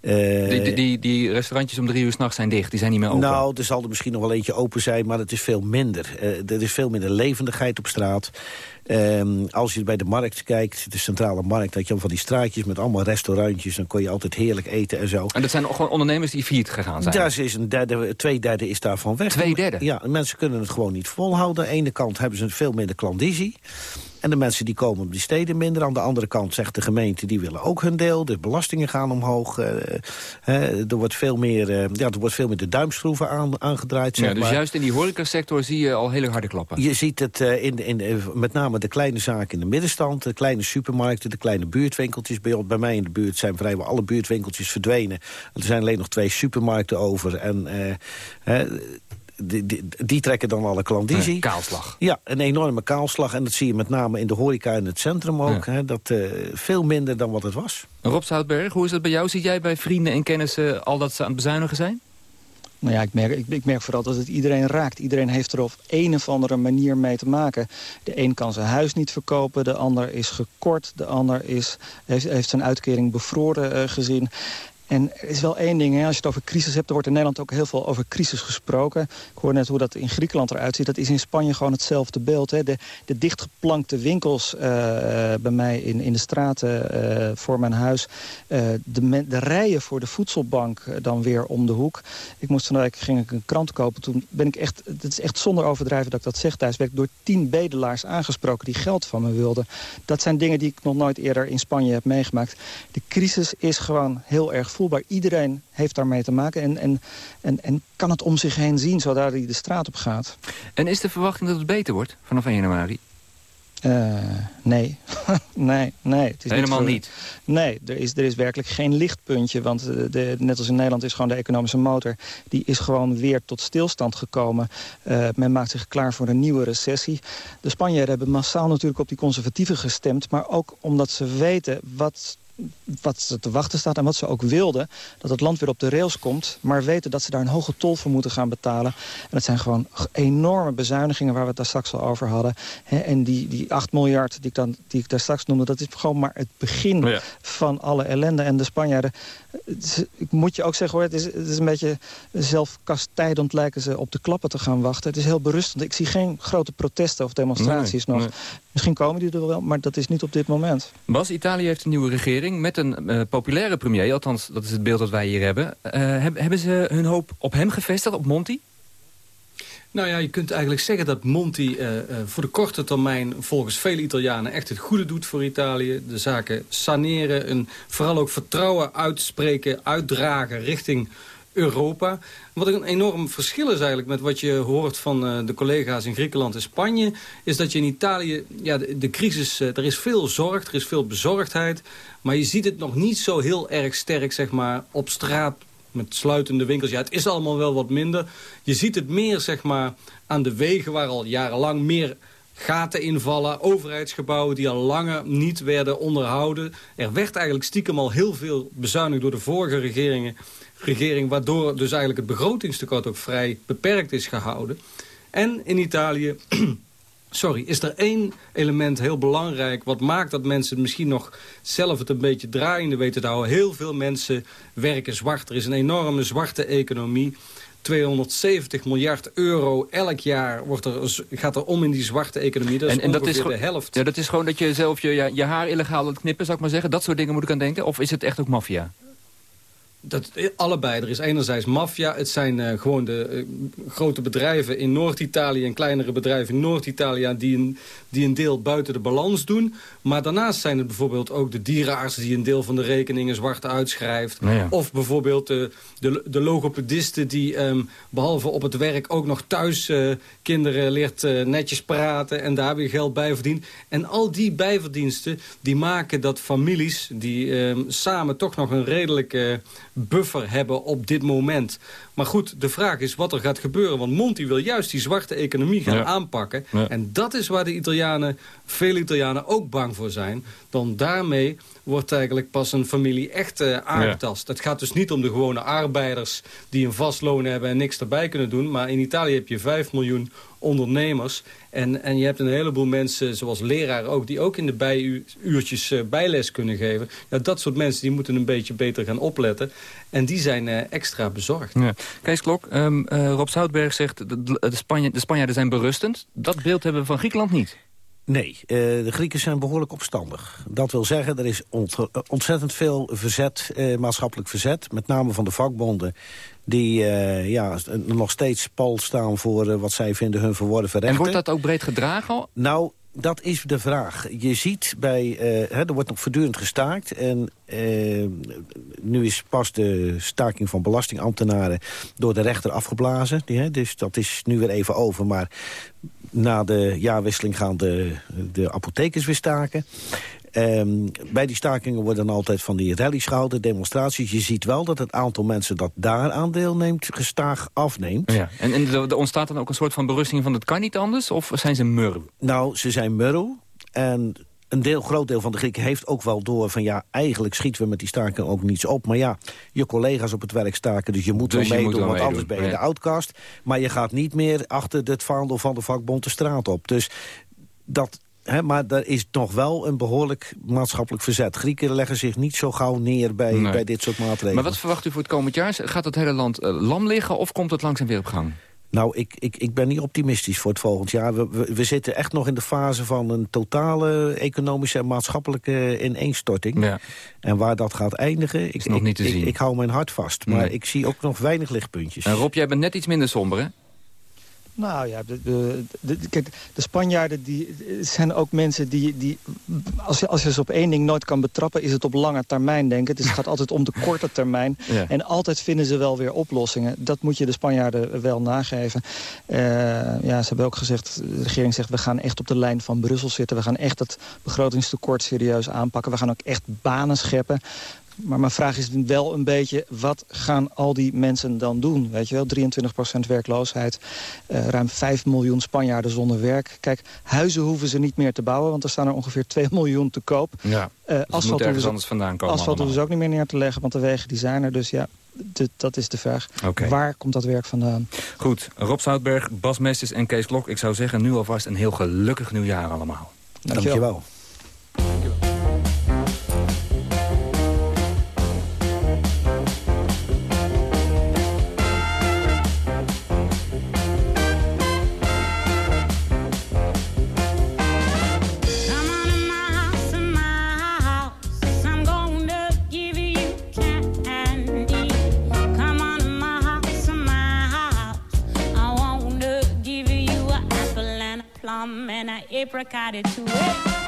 Uh, die, die, die, restaurantjes om drie uur s'nachts zijn dicht, die zijn niet meer open? Nou, er zal er misschien nog wel eentje open zijn, maar het is veel minder. Uh, er is veel minder levendigheid op straat. Um, als je bij de markt kijkt, de centrale markt... had je van die straatjes met allemaal restaurantjes... dan kon je altijd heerlijk eten en zo. En dat zijn gewoon ondernemers die failliet gegaan zijn? Daar is een derde, twee derde is daarvan weg. Twee derde? Ja, mensen kunnen het gewoon niet volhouden. Aan de ene kant hebben ze veel minder klandizie. En de mensen die komen op die steden minder. Aan de andere kant zegt de gemeente, die willen ook hun deel. De belastingen gaan omhoog. Uh, uh, er, wordt veel meer, uh, ja, er wordt veel meer de duimschroeven aan, aangedraaid. Zeg ja, dus maar. juist in die horecasector zie je al hele harde klappen. Je ziet het in, de, in de, met name de kleine zaken in de middenstand. De kleine supermarkten, de kleine buurtwinkeltjes. Bij, bij mij in de buurt zijn vrijwel alle buurtwinkeltjes verdwenen. Er zijn alleen nog twee supermarkten over. En die, die, die, trekken dan alle klandizie. kaalslag. Ja, een enorme kaalslag. En dat zie je met name in de horeca in het centrum ook. Ja. Hè, dat uh, veel minder dan wat het was. Rob Zoutberg, hoe is dat bij jou? Zit jij bij vrienden en kennissen al dat ze aan het bezuinigen zijn? Nou ja, ik merk, ik, ik, merk vooral dat het iedereen raakt. Iedereen heeft er op een of andere manier mee te maken. De een kan zijn huis niet verkopen, de ander is gekort... de ander is, heeft, heeft zijn uitkering bevroren uh, gezien. En er is wel één ding, hè, als je het over crisis hebt... er wordt in Nederland ook heel veel over crisis gesproken. Ik hoor net hoe dat in Griekenland eruit ziet. Dat is in Spanje gewoon hetzelfde beeld. Hè. De, de dichtgeplankte winkels uh, bij mij in, in de straten uh, voor mijn huis. Uh, de, de rijen voor de voedselbank dan weer om de hoek. Ik moest van ging ik een krant kopen. Toen ben ik echt, het is echt zonder overdrijven dat ik dat zeg thuis... werd ik door tien bedelaars aangesproken die geld van me wilden. Dat zijn dingen die ik nog nooit eerder in Spanje heb meegemaakt. De crisis is gewoon heel erg voelbaar. Iedereen heeft daarmee te maken en, en, en, en kan het om zich heen zien zodra hij de straat op gaat. En is de verwachting dat het beter wordt vanaf 1 januari? Uh, nee. nee, nee. Het is Helemaal niet, niet? Nee, er is, er is werkelijk geen lichtpuntje. Want de, net als in Nederland is gewoon de economische motor... die is gewoon weer tot stilstand gekomen. Uh, men maakt zich klaar voor een nieuwe recessie. De Spanjaarden hebben massaal natuurlijk op die conservatieven gestemd... maar ook omdat ze weten wat wat ze te wachten staat en wat ze ook wilden... dat het land weer op de rails komt... maar weten dat ze daar een hoge tol voor moeten gaan betalen. En dat zijn gewoon enorme bezuinigingen waar we het daar straks al over hadden. en die, die 8 miljard die ik, dan, die ik daar straks noemde... dat is gewoon maar het begin ja. van alle ellende. En de Spanjaarden ik moet je ook zeggen hoor, het is, het is een beetje zelfkastijdend lijken ze op de klappen te gaan wachten. Het is heel berustend. Ik zie geen grote protesten of demonstraties Nee, nog. nee. Misschien komen die er wel, maar dat is niet op dit moment. Bas, Italië heeft een nieuwe regering met een eh, populaire premier. Althans, dat is het beeld dat wij hier hebben. Eh, heb- hebben ze hun hoop op hem gevestigd, op Monti? Nou ja, je kunt eigenlijk zeggen dat Monti eh, eh, voor de korte termijn... volgens vele Italianen echt het goede doet voor Italië. De zaken saneren en vooral ook vertrouwen uitspreken, uitdragen richting Europa. Wat een enorm verschil is eigenlijk met wat je hoort van eh, de collega's in Griekenland en Spanje... is dat je in Italië, ja, de, de crisis, er is veel zorg, er is veel bezorgdheid... maar je ziet het nog niet zo heel erg sterk, zeg maar, op straat met sluitende winkels. Ja, het is allemaal wel wat minder. Je ziet het meer, zeg maar, aan de wegen waar al jarenlang meer gaten invallen. Overheidsgebouwen die al langer niet werden onderhouden. Er werd eigenlijk stiekem al heel veel bezuinigd door de vorige regeringen, regering... waardoor dus eigenlijk het begrotingstekort ook vrij beperkt is gehouden. En in Italië... Sorry, is er één element heel belangrijk... wat maakt dat mensen misschien nog zelf het een beetje draaiende weten te houden. Heel veel mensen werken zwart. Er is een enorme zwarte economie. 270 miljard euro elk jaar wordt er, gaat er om in die zwarte economie. Dat is de helft. Ja, dat is gewoon dat je zelf je, je, je haar illegaal laat knippen, zou ik maar zeggen. Dat soort dingen moet ik aan denken. Of is het echt ook maffia? Dat, eh, allebei. Er is enerzijds maffia. Het zijn eh, gewoon de eh, grote bedrijven in Noord-Italië... en kleinere bedrijven in Noord-Italië... Die een, die een deel buiten de balans doen. Maar daarnaast zijn het bijvoorbeeld ook de dierenarts... die een deel van de rekeningen zwart uitschrijft. Nou ja. Of bijvoorbeeld de, de, de logopedisten... die ehm, behalve op het werk ook nog thuis kinderen leert netjes praten... en daar weer geld bij verdient. En al die bijverdiensten die maken dat families... die ehm, samen toch nog een redelijke buffer hebben op dit moment. Maar goed, de vraag is wat er gaat gebeuren. Want Monti wil juist die zwarte economie gaan Ja. aanpakken. Ja. En dat is waar de Italianen, vele Italianen ook bang voor zijn. Dan daarmee wordt eigenlijk pas een familie echt eh, aangetast. Het gaat dus niet om de gewone arbeiders die een vast loon hebben en niks erbij kunnen doen. Maar in Italië heb je 5 miljoen ondernemers. En, en je hebt een heleboel mensen, zoals leraren ook... die ook in de bijuurtjes eh, bijles kunnen geven. Ja, dat soort mensen die moeten een beetje beter gaan opletten. En die zijn eh, extra bezorgd. Ja. Kees Klok, ehm, eh, Rob Zoutberg zegt de, de, Spanje, de Spanjaarden zijn berustend. Dat beeld hebben we van Griekenland niet. Nee, eh, de Grieken zijn behoorlijk opstandig. Dat wil zeggen, er is eh, ontzettend veel verzet, maatschappelijk verzet. Met name van de vakbonden. Die ja, nog steeds pal staan voor wat zij vinden hun verworven rechten. En wordt dat ook breed gedragen? Nou, dat is de vraag. Je ziet bij, eh, hè, er wordt nog voortdurend gestaakt. En eh, nu is pas de staking van belastingambtenaren door de rechter afgeblazen. Die, hè, dus dat is nu weer even over. Maar na de jaarwisseling gaan de, de apothekers weer staken. Ehm, bij die stakingen worden dan altijd van die rallies gehouden, demonstraties. Je ziet wel dat het aantal mensen dat daaraan deelneemt gestaag afneemt. Ja. En, en er, ontstaat dan ook een soort van berusting van het kan niet anders? Of zijn ze murw? Nou, ze zijn murw. En een deel, groot deel van de Grieken heeft ook wel door van... ja, eigenlijk schieten we met die staking ook niets op. Maar ja, je collega's op het werk staken, dus je moet Dus wel meedoen... want anders ben je de outcast. Maar je gaat niet meer achter het vaandel van de vakbond de straat op. Dus dat... Maar er is nog wel een behoorlijk maatschappelijk verzet. Grieken leggen zich niet zo gauw neer bij, Nee. bij dit soort maatregelen. Maar wat verwacht u voor het komend jaar? Gaat het hele land eh, lam liggen of komt het langzaam weer op gang? Nou, ik, ik, ik ben niet optimistisch voor het volgend jaar. We, we, we zitten echt nog in de fase van een totale economische en maatschappelijke ineenstorting. Ja. En waar dat gaat eindigen, ik, nog ik, niet te ik, zien. ik hou mijn hart vast. Maar Nee. ik zie ook nog weinig lichtpuntjes. En Rob, jij bent net iets minder somber, hè? Nou ja, de, de, de, kijk, de Spanjaarden die, zijn ook mensen die... die als, je, als je ze op één ding nooit kan betrappen... is het op lange termijn denken. Dus het gaat altijd om de korte termijn. Ja. En altijd vinden ze wel weer oplossingen. Dat moet je de Spanjaarden wel nageven. Eh, ja, ze hebben ook gezegd... De regering zegt, we gaan echt op de lijn van Brussel zitten. We gaan echt het begrotingstekort serieus aanpakken. We gaan ook echt banen scheppen. Maar mijn vraag is wel een beetje, wat gaan al die mensen dan doen? Weet je wel, 23% werkloosheid, eh, ruim 5 miljoen Spanjaarden zonder werk. Kijk, huizen hoeven ze niet meer te bouwen, want er staan er ongeveer 2 miljoen te koop. Ja, Eh, dus moet asfalt hoeven ergens ze- anders vandaan komen Asfalt hoeven ze ook niet meer neer te leggen, want de wegen die zijn er. Dus ja, dat is de vraag. Oké. Waar komt dat werk vandaan? Goed, Rob Zoutberg, Bas Mesters en Kees Klok. Ik zou zeggen, nu alvast een heel gelukkig nieuwjaar allemaal. Dankjewel. I paper it to it.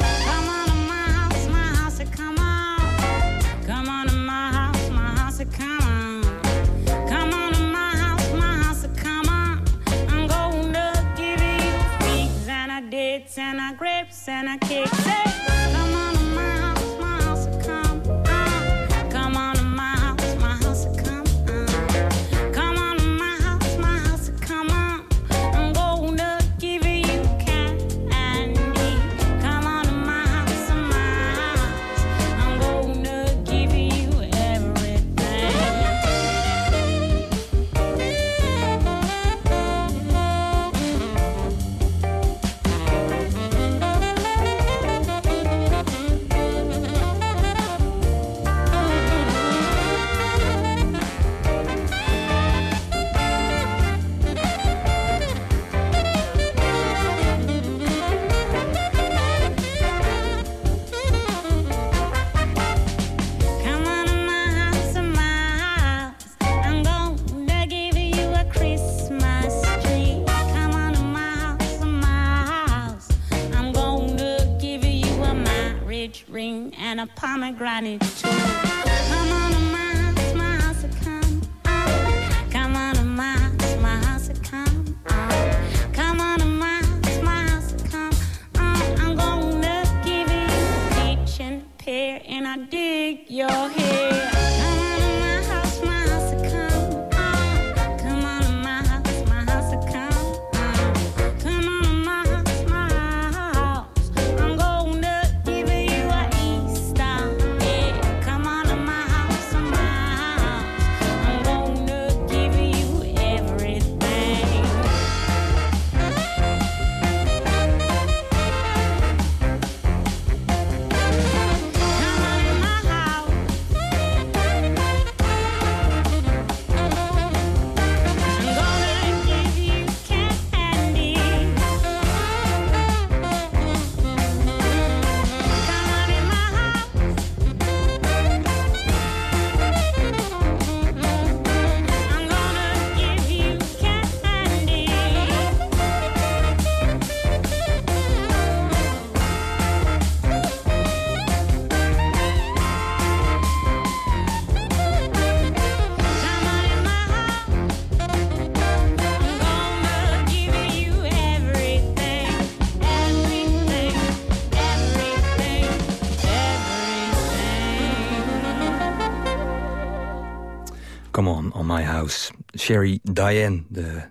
Johnny. Sherry Diane. De,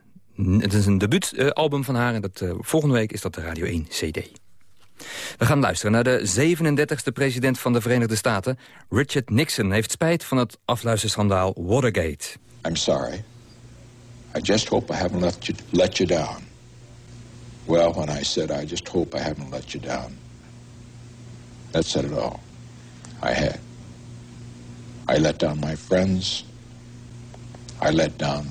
het is een debuutalbum van haar en dat, eh, volgende week is dat de Radio 1 CD. We gaan luisteren naar de 37e president van de Verenigde Staten. Richard Nixon heeft spijt van het afluisterschandaal Watergate. I'm sorry. I just hope I haven't let you, let you down. Well, when I said I just hope I haven't let you down, that said it all. I had. I let down my friends. I let down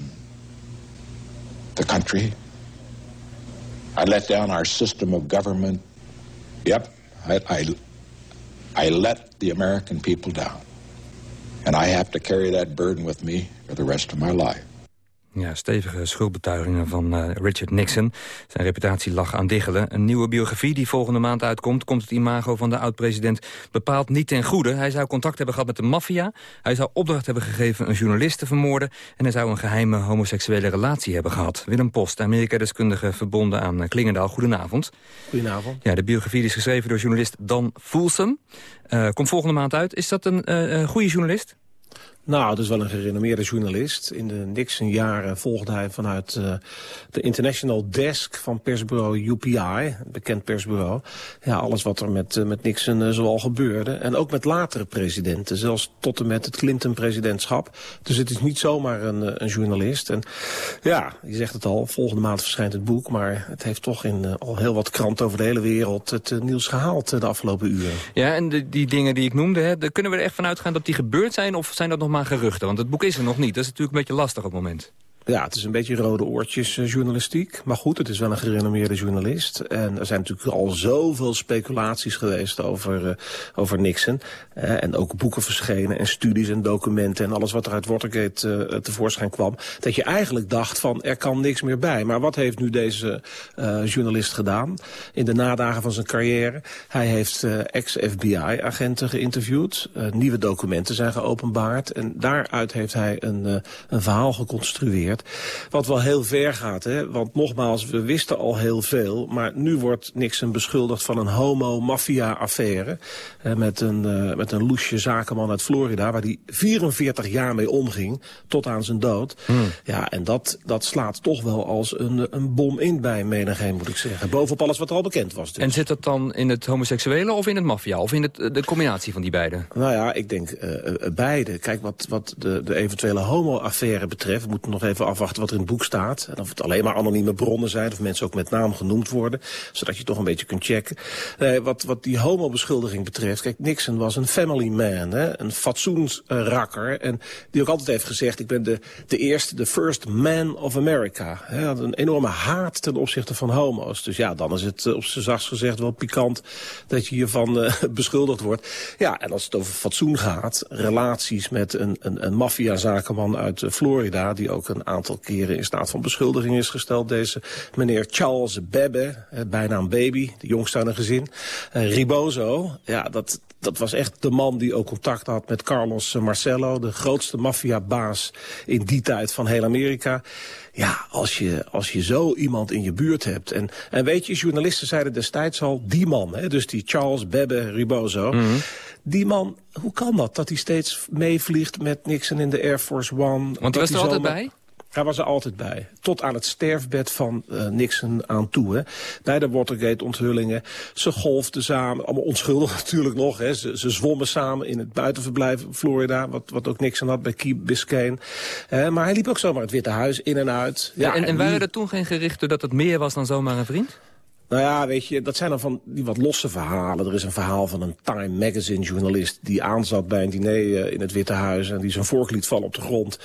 the country. I let down our system of government. Yep, I, I, I let the American people down. And I have to carry that burden with me for the rest of my life. Ja, stevige schuldbetuigingen van eh, Richard Nixon. Zijn reputatie lag aan diggelen. Een nieuwe biografie die volgende maand uitkomt... komt het imago van de oud-president bepaald niet ten goede. Hij zou contact hebben gehad met de maffia. Hij zou opdracht hebben gegeven een journalist te vermoorden... en hij zou een geheime homoseksuele relatie hebben gehad. Willem Post, Amerika-deskundige verbonden aan eh, Klingendaal. Goedenavond. Goedenavond. Ja, de biografie is geschreven door journalist Dan Folsom. Eh, komt volgende maand uit. Is dat een een goede journalist? Nou, het is wel een gerenommeerde journalist. In de Nixon-jaren volgde hij vanuit uh, de International Desk van persbureau UPI, een bekend persbureau. Ja, alles wat er met, uh, met Nixon uh, zoal gebeurde. En ook met latere presidenten, zelfs tot en met het Clinton-presidentschap. Dus het is niet zomaar een, een journalist. En ja, je zegt het al, volgende maand verschijnt het boek. Maar het heeft toch in al heel wat kranten over de hele wereld het nieuws gehaald de afgelopen uren. Ja, en de, die dingen die ik noemde, hè, kunnen we er echt van uitgaan dat die gebeurd zijn? Of zijn dat nog maar geruchten? Want het boek is er nog niet. Dat is natuurlijk een beetje lastig op het moment. Ja, het is een beetje rode oortjes eh, journalistiek. Maar goed, het is wel een gerenommeerde journalist. En er zijn natuurlijk al zoveel speculaties geweest over, eh, over Nixon. Eh, en ook boeken verschenen en studies en documenten... en alles wat er uit Watergate tevoorschijn kwam. Dat je eigenlijk dacht van, er kan niks meer bij. Maar wat heeft nu deze journalist gedaan in de nadagen van zijn carrière? Hij heeft ex-FBI-agenten geïnterviewd. Nieuwe documenten zijn geopenbaard. En daaruit heeft hij een, een verhaal geconstrueerd. Wat wel heel ver gaat, hè? want nogmaals, we wisten al heel veel... maar nu wordt Nixon beschuldigd van een homo-maffia-affaire... eh, met, een, eh, met een loesje zakenman uit Florida... waar hij 44 jaar mee omging, tot aan zijn dood. Ja, en dat, dat slaat toch wel als een, een bom in bij menigeen, moet ik zeggen. Bovenop alles wat er al bekend was. Dus. En zit dat dan in het homoseksuele of in het maffia? Of in het, de combinatie van die beiden? Nou ja, ik denk eh, eh, beide. Kijk, wat, wat de, de eventuele homo-affaire betreft... we moeten nog even afwachten wat er in het boek staat. En of het alleen maar anonieme bronnen zijn... of mensen ook met naam genoemd worden. Zodat je toch een beetje kunt checken. Nee, wat, wat die homo-beschuldiging betreft... Kijk, Nixon was een family man, hè, een fatsoensrakker. En die ook altijd heeft gezegd... ik ben de, de eerste, de first man of America. Hij had een enorme haat ten opzichte van homo's. Dus ja, dan is het eh, op zijn zachtst gezegd wel pikant... dat je hiervan eh, beschuldigd wordt. Ja, en als het over fatsoen gaat... relaties met een, een, een maffiazakenman uit eh, Florida... die ook een aantal keren in staat van beschuldiging is gesteld. Deze meneer Charles Bebbe, eh, bijnaam Baby, de jongste aan een gezin. Eh, Ribozo, ja, dat, dat was echt de man die ook contact had met Carlos Marcello... de grootste maffiabaas in die tijd van heel Amerika. Ja, als je, als je zo iemand in je buurt hebt. En, en weet je, journalisten zeiden destijds al... die man, hè, dus die Charles Bebbe Ribozo... Die man, hoe kan dat? Dat hij steeds meevliegt met Nixon in de Air Force One. Want hij was er altijd bij? Hij was er altijd bij. Tot aan het sterfbed van uh, Nixon aan toe. Hè. Bij de Watergate-onthullingen. Ze golfden samen. Allemaal onschuldig natuurlijk nog. Hè. Ze, ze zwommen samen in het buitenverblijf Florida. Wat, wat ook Nixon had bij Key Biscayne. Uh, maar hij liep ook zomaar het Witte Huis in en uit. Ja, en, en, en waren er toen geen gerichten dat het meer was dan zomaar een vriend? Nou ja, weet je, dat zijn dan van die wat losse verhalen. Er is een verhaal van een Time Magazine-journalist... die aanzat bij een diner eh, in het Witte Huis... en die zijn vork liet vallen op de grond.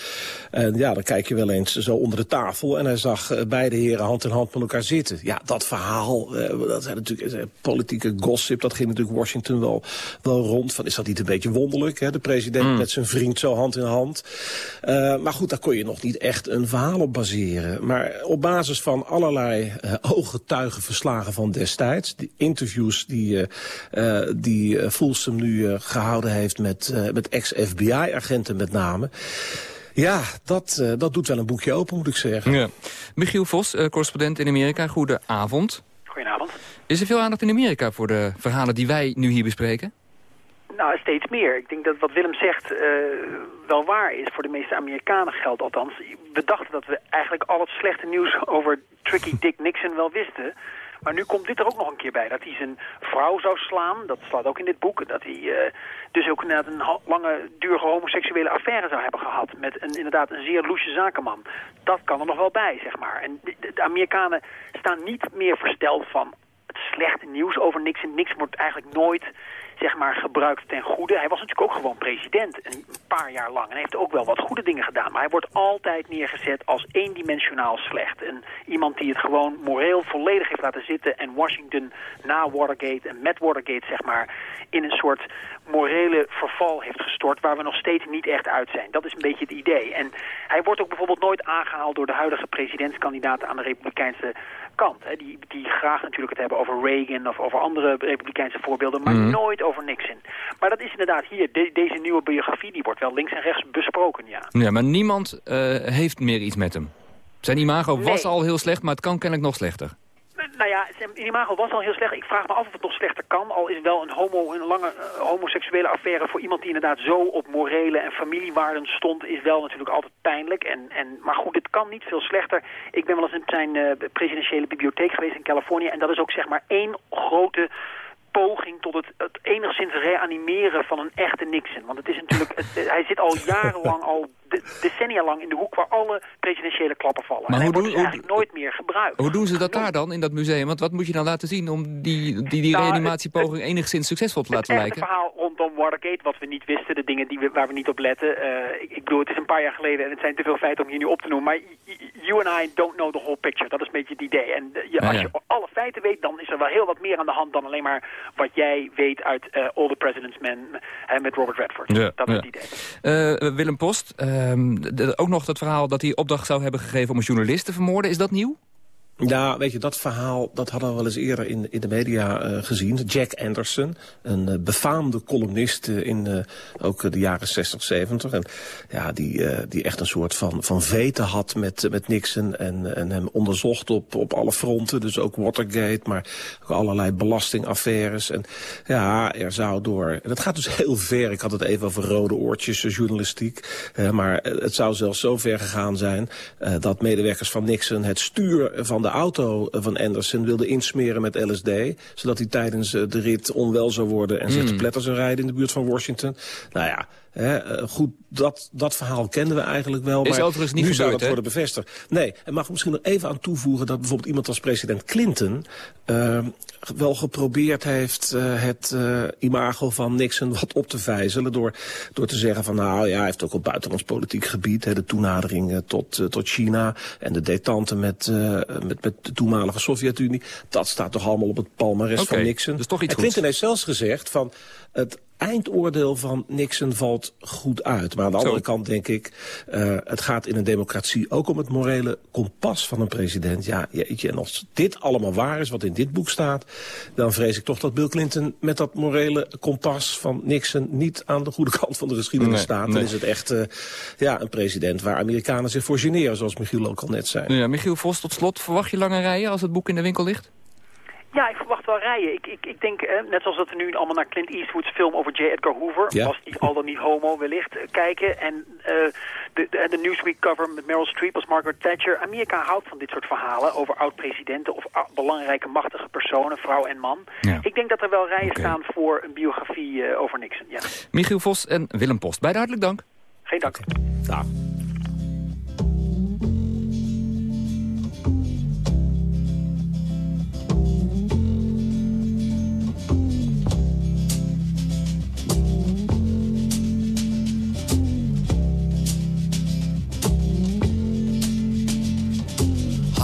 En ja, dan kijk je wel eens zo onder de tafel... en hij zag eh, beide heren hand in hand met elkaar zitten. Ja, dat verhaal, eh, dat zijn natuurlijk politieke gossip... dat ging natuurlijk Washington wel, wel rond. Van, is dat niet een beetje wonderlijk, hè? De president met zijn vriend zo hand in hand. Maar goed, daar kon je nog niet echt een verhaal op baseren. Maar op basis van allerlei eh ooggetuigenverslagen van destijds... die interviews die, eh, eh, die eh, nu eh, gehouden heeft met, eh, met ex-FBI-agenten met name... Ja, dat, eh, dat doet wel een boekje open, moet ik zeggen. Ja. Michiel Vos, correspondent in Amerika. Goedenavond. Goedenavond. Is er veel aandacht in Amerika voor de verhalen die wij nu hier bespreken? Nou, steeds meer. Ik denk dat wat Willem zegt eh, wel waar is. Voor de meeste Amerikanen geldt althans. We dachten dat we eigenlijk al het slechte nieuws over Tricky Dick Nixon wel wisten. Maar nu komt dit er ook nog een keer bij. Dat hij zijn vrouw zou slaan. Dat staat ook in dit boek. Dat hij eh, dus ook inderdaad een lange, dure homoseksuele affaire zou hebben gehad. Met een, inderdaad een zeer loesje zakenman. Dat kan er nog wel bij, zeg maar. En de, de Amerikanen staan niet meer versteld van het slechte nieuws over Nixon. Niks wordt eigenlijk nooit zeg maar, gebruikt ten goede. Hij was natuurlijk ook gewoon president een paar jaar lang. En heeft ook wel wat goede dingen gedaan. Maar hij wordt altijd neergezet als eendimensionaal slecht. En iemand die het gewoon moreel volledig heeft laten zitten. En Washington na Watergate en met Watergate, zeg maar, in een soort morele verval heeft gestort... waar we nog steeds niet echt uit zijn. Dat is een beetje het idee. En hij wordt ook bijvoorbeeld nooit aangehaald door de huidige presidentskandidaten aan de Republikeinse kant. Hè. Die, die graag natuurlijk het hebben over Reagan of over andere Republikeinse voorbeelden, maar Mhm. nooit over Nixon. Maar dat is inderdaad hier, de- deze nieuwe biografie, die wordt wel links en rechts besproken, ja. Ja, maar niemand eh, heeft meer iets met hem. Zijn imago was al heel slecht, maar het kan kennelijk nog slechter. Nou ja, zijn imago was al heel slecht. Ik vraag me af of het nog slechter kan. Al is wel een, homo, een lange eh, homoseksuele affaire voor iemand die inderdaad zo op morele en familiewaarden stond, is wel natuurlijk altijd pijnlijk. En, en, maar goed, het kan niet veel slechter. Ik ben wel eens in zijn eh, presidentiële bibliotheek geweest in Californië. En dat is ook zeg maar één grote poging tot het, het enigszins reanimeren van een echte Nixon. Want het is natuurlijk, het- hij zit al jarenlang, al de- decennia lang in de hoek waar alle presidentiële klappen vallen. Maar en hij hoe wordt doen- dus eigenlijk nooit meer gebruikt. Hoe doen ze dat daar dan, in dat museum? Want wat moet je dan laten zien om die, die, die Nou, reanimatiepoging enigszins succesvol te laten het lijken? verhaal rondom Watergate, wat we niet wisten, de dingen die we, waar we niet op letten. eh, ik, ik bedoel, het is een paar jaar geleden en het zijn te veel feiten om hier nu op te noemen. Maar you and I don't know the whole picture. Dat is een beetje het idee. En eh, je, Ja, als je alle feiten weet, dan is er wel heel wat meer aan de hand dan alleen maar wat jij weet uit eh, All the President's Men eh, met Robert Redford. Ja, dat is ja. het idee. Eh, Willem Post, ehm, ook nog dat verhaal dat hij opdracht zou hebben gegeven om een journalist te vermoorden. Is dat nieuw? Ja, weet je, dat verhaal dat hadden we wel eens eerder in, in de media eh, gezien. Jack Anderson, een eh, befaamde columnist eh, in ook de jaren 60, 70. En ja, die, die echt een soort van, van veten had met, met Nixon. En, en hem onderzocht op, op alle fronten. Dus ook Watergate, maar ook allerlei belastingaffaires. En ja, er zou door... En dat gaat dus heel ver. Ik had het even over rode oortjes journalistiek. Maar het zou zelfs zo ver gegaan zijn... dat medewerkers van Nixon het stuur van de auto eh, van Anderson wilden insmeren met LSD. Zodat hij tijdens eh, de rit onwel zou worden en zich te Hmm. pletter zou rijden in de buurt van Washington. Nou ja, hè, eh, goed, dat, dat verhaal kenden we eigenlijk wel. Is maar overigens niet nu zou dat worden bevestigd. Nee, en mag misschien nog even aan toevoegen... dat bijvoorbeeld iemand als president Clinton... eh, wel geprobeerd heeft eh, het imago van Nixon wat op te vijzelen... Door, door te zeggen van nou ja, hij heeft ook op buitenlands politiek gebied... Hè, de toenadering tot, tot China en de detente met, met, met de toenmalige Sovjet-Unie... dat staat toch allemaal op het palmares Oké, van Nixon. dus toch iets en Clinton heeft zelfs gezegd van... het eindoordeel van Nixon valt goed uit. Maar aan de Zo. andere kant denk ik... eh, het gaat in een democratie ook om het morele kompas van een president. Ja, jeetje, en als dit allemaal waar is, wat in dit boek staat... dan vrees ik toch dat Bill Clinton met dat morele kompas van Nixon... niet aan de goede kant van de geschiedenis Nee, staat. nee. Dan is het echt eh, ja, een president waar Amerikanen zich voor generen... zoals Michiel ook al net zei. Ja, Michiel Vos, tot slot, verwacht je lange rijen als het boek in de winkel ligt? Ja, ik verwacht wel rijen. Ik, ik, ik denk, eh, net zoals dat we nu allemaal naar Clint Eastwood's film over J. Edgar Hoover, Ja. was die al dan niet homo wellicht, eh, kijken. En eh, de, de, de Newsweek cover met Meryl Streep als Margaret Thatcher. Amerika houdt van dit soort verhalen over oud-presidenten of belangrijke machtige personen, vrouw en man. Ja. Ik denk dat er wel rijen staan voor een biografie eh, over Nixon. Ja. Michiel Vos en Willem Post, beide hartelijk dank. Geen dank. Nou,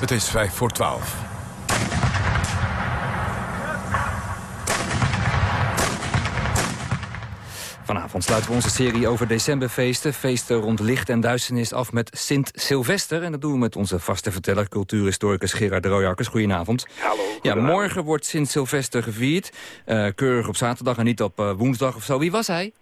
Het is vijf voor twaalf. Vanavond sluiten we onze serie over decemberfeesten. Feesten rond licht en duisternis af met Sint Sylvester. En dat doen we met onze vaste verteller, cultuurhistoricus Gerard Rooijakkers. Goedenavond. Hallo. Ja, morgen wordt Sint Sylvester gevierd. Eh, keurig op zaterdag en niet op eh, woensdag of zo. Wie was hij?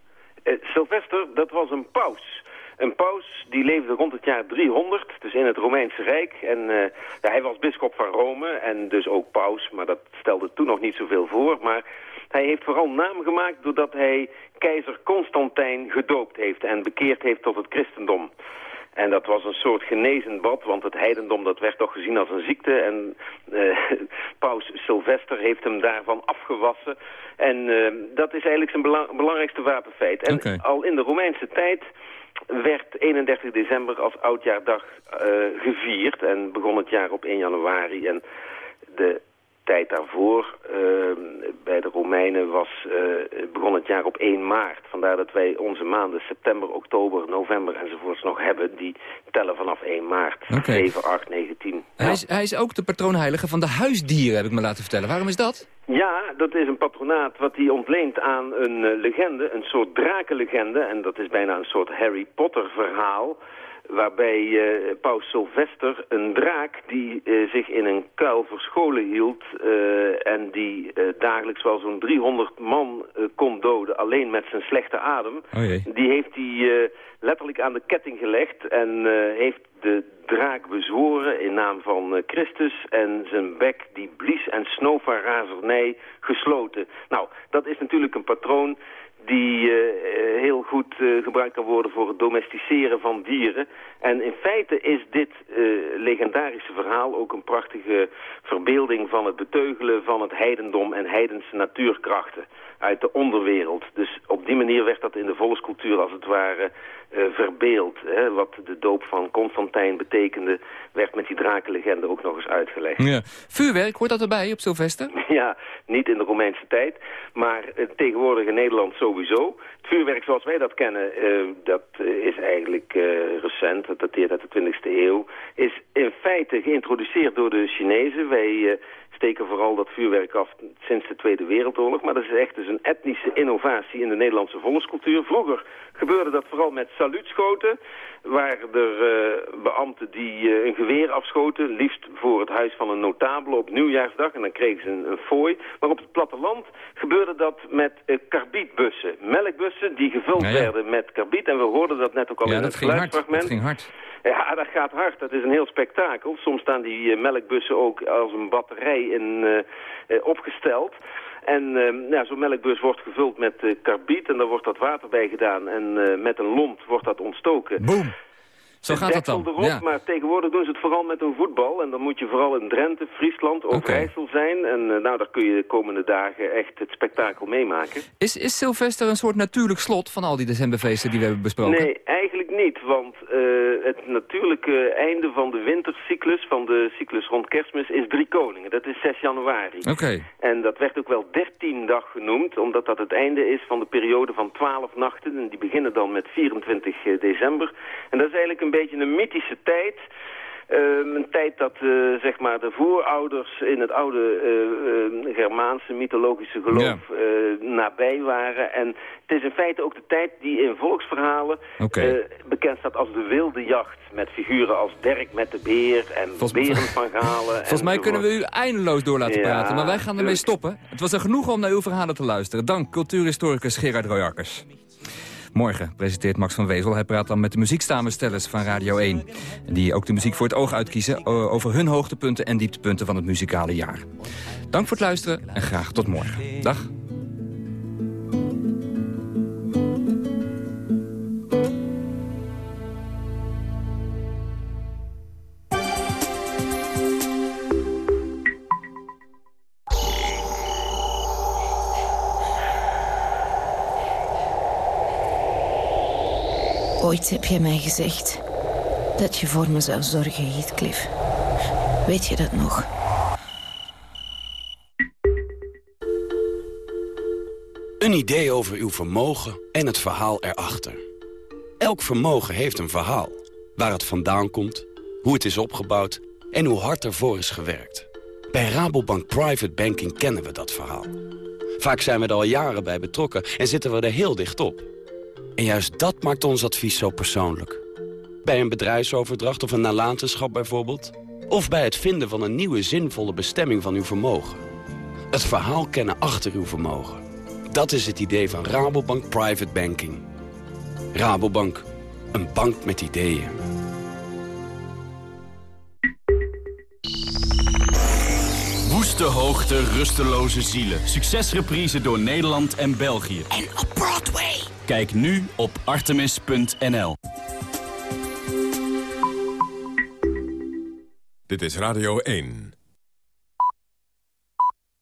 Eh, Sylvester, dat was een paus. Een paus die leefde rond het jaar 300, dus in het Romeinse Rijk. En eh, hij was bisschop van Rome en dus ook paus, maar dat stelde toen nog niet zoveel voor. Maar hij heeft vooral naam gemaakt doordat hij keizer Constantijn gedoopt heeft en bekeerd heeft tot het christendom. En dat was een soort genezend bad, want het heidendom dat werd toch gezien als een ziekte. En eh, paus Sylvester heeft hem daarvan afgewassen. En eh, dat is eigenlijk zijn bela- belangrijkste wapenfeit. En al in de Romeinse tijd werd 31 december als oudjaardag eh, gevierd. En begon het jaar op 1 januari. En de tijd daarvoor, eh, bij de Romeinen, was, eh, begon het jaar op 1 maart. Vandaar dat wij onze maanden september, oktober, november enzovoorts nog hebben. Die tellen vanaf 1 maart. Oké. 7, 8, 9, 10. Hij, is, hij is ook de patroonheilige van de huisdieren, heb ik me laten vertellen. Waarom is dat? Ja, dat is een patronaat wat hij ontleent aan een eh, legende, een soort drakenlegende. En dat is bijna een soort Harry Potter verhaal. Waarbij eh, paus Sylvester, een draak die eh, zich in een kuil verscholen hield... eh, en die dagelijks wel zo'n 300 man kon doden, alleen met zijn slechte adem... Oh. Die heeft hij letterlijk aan de ketting gelegd en heeft de draak bezworen in naam van Christus en zijn bek die blies en snoof van razernij gesloten. Nou, dat is natuurlijk een patroon die eh, eh, heel goed eh, gebruikt kan worden voor het domesticeren van dieren. En in feite is dit legendarische verhaal ook een prachtige verbeelding van het beteugelen van het heidendom en heidense natuurkrachten uit de onderwereld. Dus op die manier werd dat in de volkscultuur als het ware verbeeld. Hè? Wat de doop van Constantijn betekende, werd met die drakenlegende ook nog eens uitgelegd. Ja. Vuurwerk, hoort dat erbij op Sylvester? Ja, niet in de Romeinse tijd, maar tegenwoordig in Nederland sowieso. Het vuurwerk zoals wij dat kennen, eh, dat eh, is eigenlijk eh, recent, dat dateert uit de 20e eeuw. Is in feite geïntroduceerd door de Chinezen. Wij steken vooral dat vuurwerk af sinds de Tweede Wereldoorlog. Maar dat is echt dus een etnische innovatie in de Nederlandse volkscultuur. Vroeger gebeurde dat vooral met saluutschoten. Waren er eh, beambten die eh, een geweer afschoten, liefst voor het huis van een notabele op nieuwjaarsdag. En dan kregen ze een, een fooi. Maar op het platteland gebeurde dat met eh, karbietbussen. Melkbussen die gevuld Ja, ja. werden met karbiet. En we hoorden dat net ook al Ja, in het geluidsfragment. Dat ging hard. Ja, dat gaat hard. Dat is een heel spektakel. Soms staan die eh, melkbussen ook als een batterij in, eh, eh, opgesteld. En eh, ja, zo'n melkbus wordt gevuld met eh karbiet en daar wordt dat water bij gedaan. En met een lont wordt dat ontstoken. Boom. Zo gaat dat dan. Erop, Ja. Maar tegenwoordig doen ze het vooral met een voetbal. En dan moet je vooral in Drenthe, Friesland, Overijssel zijn. En nou, daar kun je de komende dagen echt het spektakel meemaken. Is, is Sylvester een soort natuurlijk slot van al die decemberfeesten die we hebben besproken? Nee, eigenlijk niet. Want eh, het natuurlijke einde van de wintercyclus, van de cyclus rond kerstmis, is drie koningen. Dat is 6 januari. Oké. En dat werd ook wel 13 dag genoemd, omdat dat het einde is van de periode van 12 nachten. En die beginnen dan met 24 december. En dat is eigenlijk een beetje een mythische tijd. Ehm, een tijd dat eh, zeg maar de voorouders in het oude eh, eh, Germaanse mythologische geloof nabij waren. En het is in feite ook de tijd die in volksverhalen bekend staat als de wilde jacht. Met figuren als Dirk met de beer en Beren van Galen. Volgens mij kunnen we u eindeloos door laten Ja, praten, maar wij gaan ermee stoppen. Het was een genoegen om naar uw verhalen te luisteren. Dank, cultuurhistoricus Gerard Royakkers. Morgen presenteert Max van Wezel. Hij praat dan met de muzieksamenstellers van Radio 1. Die ook de muziek voor het oog uitkiezen over hun hoogtepunten en dieptepunten van het muzikale jaar. Dank voor het luisteren en graag tot morgen. Dag. Ooit heb je mij gezegd dat je voor me zou zorgen, Heathcliff. Weet je dat nog? Een idee over uw vermogen en het verhaal erachter. Elk vermogen heeft een verhaal. Waar het vandaan komt, hoe het is opgebouwd en hoe hard ervoor is gewerkt. Bij Rabobank Private Banking kennen we dat verhaal. Vaak zijn we er al jaren bij betrokken en zitten we er heel dicht op. En juist dat maakt ons advies zo persoonlijk. Bij een bedrijfsoverdracht of een nalatenschap bijvoorbeeld. Of bij het vinden van een nieuwe zinvolle bestemming van uw vermogen. Het verhaal kennen achter uw vermogen. Dat is het idee van Rabobank Private Banking. Rabobank, een bank met ideeën. Woeste hoogte, rusteloze zielen. Succesreprise door Nederland en België. En op Broadway. Kijk nu op artemis.nl. Dit is Radio 1.